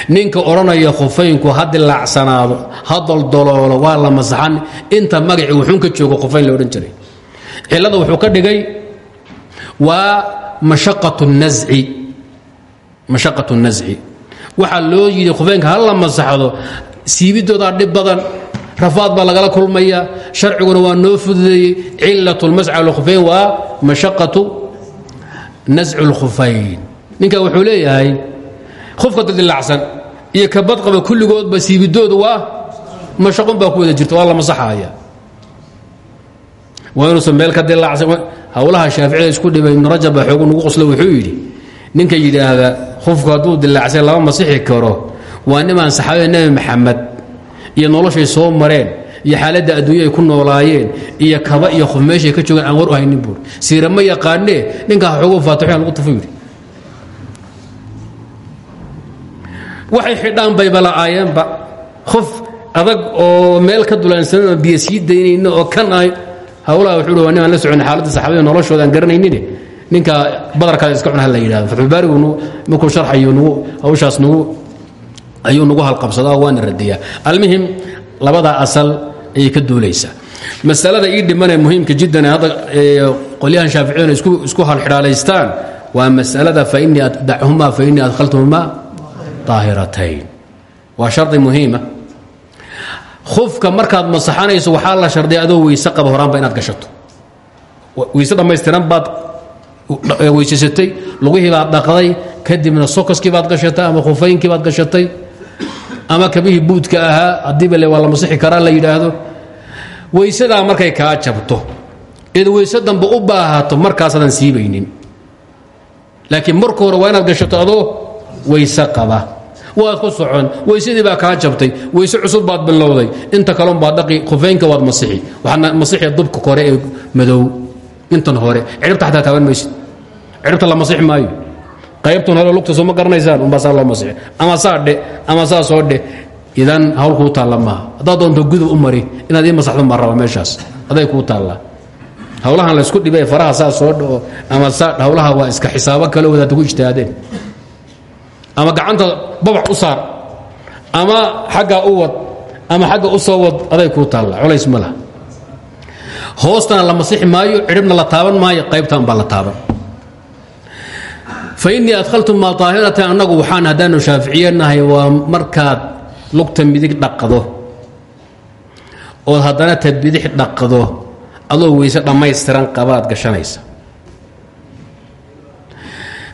ninka odhanaya khufeynku ha dilaacsanaado ha doldoloolo waa la masaxan. Inta magacii wuxuun ka joogo khufayn la odhan jiray. Cillada wuxuu ka dhigay waa mashaqatu nasci mashaqatu nasci waxaa loo yidhi khufeynka ha la masaxdo? Siibidoodaa dhib badan rafaad baa lagala kulmaya sharciguna waa noo fududeeyey cilat lmasca lkhufayn waa mashaqatu nascu lkhufayn ninka wuxuu leeyahay khufka dildilacsan iyo ka badqaba kulligoodba siibidoodu waa mashaqon baa ku wada jirta waa masaxaya waa inuusan meel ka howlaha shaaficida isku dhibay ibnu rajab baa xoogu qoslo wuxuu yidhi ninka yidhaahda khufku hadduu dilaacsan lama masixi karo. Waa nimaan saxaabada nebi maxamed iyo noloshay soo mareen iyo xaaladda adduunya ay ku noolaayeen iyo kaba iyo qof meeshay ka joogaan aan war u haynin buuri. Siira ma yaqaanee ninkaa xoogu lagu tufu yidhi waxay xidhaan bayba la'aayeenba qof adag oo meel ka sii daynayno oo kan ay hawlaha wuxuu waa nimaan la socon xaaladda saxaabada noloshooda aan garanaynin ninka badarkaada iska cun la yidhahdo fatxulbaarigu markuu sharxayo nugu hawshaas nugu ayuu nagu halqabsadaa waana radiyaa. Almuhim labadaa asal ayay ka duulaysaa. Masalada ii dhimanee muhiimka jiddan hadda qolyahan shaaficiyana isku halxidhaalaystaan waa masalada fainii dachumaa fainii adkhaltuhumaa daahiratayn waa shardi muhiima khufka markaad masaxanayso waxaa la shardiya adoo weyse qaba inaad gashato. Weyse dhammaystiran baad weysasatay lugihii baad dhaqday kadibna sokoskii baad gashatay ama khufaynkii baad gashatay ama kabihii buudka ahaa haddiiba le waa masixi karaa la yidhaahdo weysadaa markay kaa jabto. Eed weyse dambe u baahato markaasaadan siibaynin laakiin marka hore waa inaad qaba. Waad ku socon weysadii baa kaa jabtay weyse cusub baad bilowday inta kalon baad dhaqi khufaynka waad masixi. Waxaadna masixi dubka kore ee madow intan hore. Cidhibta xataa taaban maysid. Cidhibta la masixi maayo. Qaybtan hore lugta soo ma garanaysaan umbaa saa loo masixi ama saa dhe ama saa soo dheh idan hawl kuu taalla doonto gudub u mari inaad ii masaxdo maa raba meeshaas. Aday kuu taallaa hawlahan laysku dhibay faraha saa soo dhao ama saa hawlaha waa iska xisaabo kale wadaad ku ijtihaadeen. Ama gacanta babax u saar. Ama xaggaa u wad ama xagga u soo wad aday kuu taalla. Culays ma hoostana la masixi maayo cidhibna la taaban maayo qaybtan baa la taaban. Fa innii adkhaltum maa daahiratan annagu waxaan haddaanu shaaficiyanahay waa markaad lugta midig dhaqdo. Ood haddana ta bidix dhaqdo adoo weyse dhammaystiran qabaad gashanaysa.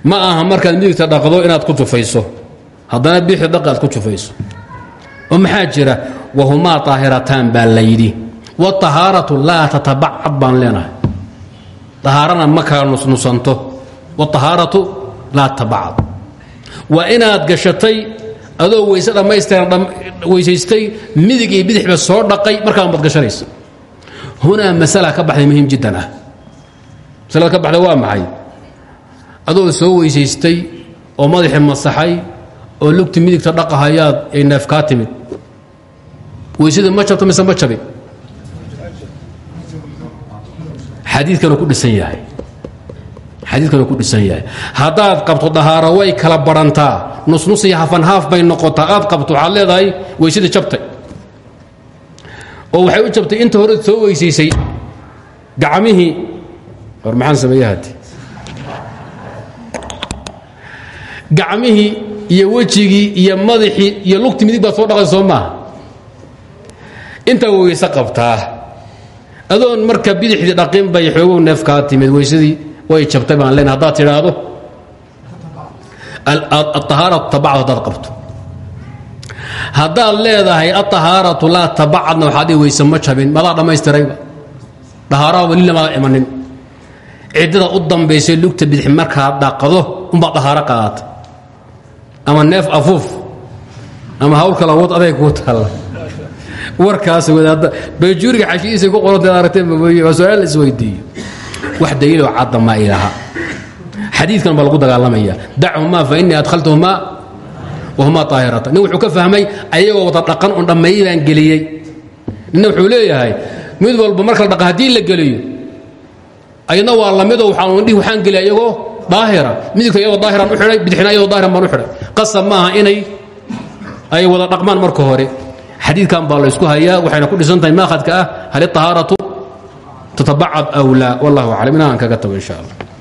Ma aha markaad midigta dhaqdo inaad ku tufayso. Haddana bidixda dhaqi aad ku tufayso. Oo maxaa jira? Wahumaa طaahirataan baa la yidhi wاطahaaraةu laa tatabacad baan leenahay طahaarana ma kala nusnusanto wاطahaaraةu laa tatabacad waa inaad gashatay adoo weyse dhammaystiran weysaystay midig iyo bidixba soo dhaqay markaan baad gashanaysa hunaa masala ka baxday muhiim jiddan ah masalada ka baxday waa maxay adoo soo weysaystay oo madaxii masaxay oo lugti midigta dhaqahayaad ay neef kaa timid weysadii ma jabto mise ma jabin xadiidkanu ku dhisan yahay. Xadiidkanu ku dhisan yahay. Haddaad qabto dahaaro way kala barantaa. Nusnus iyo hafanhaaf bay noqotaa. Aad qabto waxaad leedahay weysadii jabtay. Oo waxay u jabtay inta hore soo weysaysay gacmihii. War maxaan sameeye gacmihii iyo wejigii iyo madaxii iyo lugti midig baad soo dhaqay soo maaha. Intaa weyse qabtaa adoon marka bidixdii dhaqin bay xoogow neef kaa timid. Weysadii way jabtay baan len haddaad tidhaahdo aطahaaratu tabacad haddaad qabto. Haddaad leedahay aطahaaratu laa tabacadna waxaad i weyse ma jabin. Madaa dhammaystirayba. Dahaaraha weli lamaada imanin. Ciddada u dambaysay lugta bidix markaad dhaqdo unbaad dahaaro qaadata. Ama neef afuuf ama hawl kala wad aday kuu taalla warkaas bayjuuriga xashidiisay ku qorantaed aragteen su'aal la isweydiiyo wax daliiloo cadda ma ilaha xadiidkan baa lagu dagaalamaya. Dachumaa fa innii adkhaltuhumaa wahumaa aahiratan nin wuxuu ka fahmay ayagoo wada dhaqan un dhammeeyey baan geliyey. Ninna wuxuu leeyahay mid walba marka la dhaqa haddii la geliyo ayadna waa lamidoo waandhihi waxaan geliya ayagoo daahira. Midigta iyagoo daahiraan u xidhay bidixna ayagoo daahiran baan u xidhay. Qasab maaha inay ay wada dhaqmaan marka hore xadiidkan baa la ysku hayaa waxayna ku dhisan tahay maakhadka ah hal iطahaaratu tatabacad aw laa. Wallahu aclam. Inaan kaga tago insha allah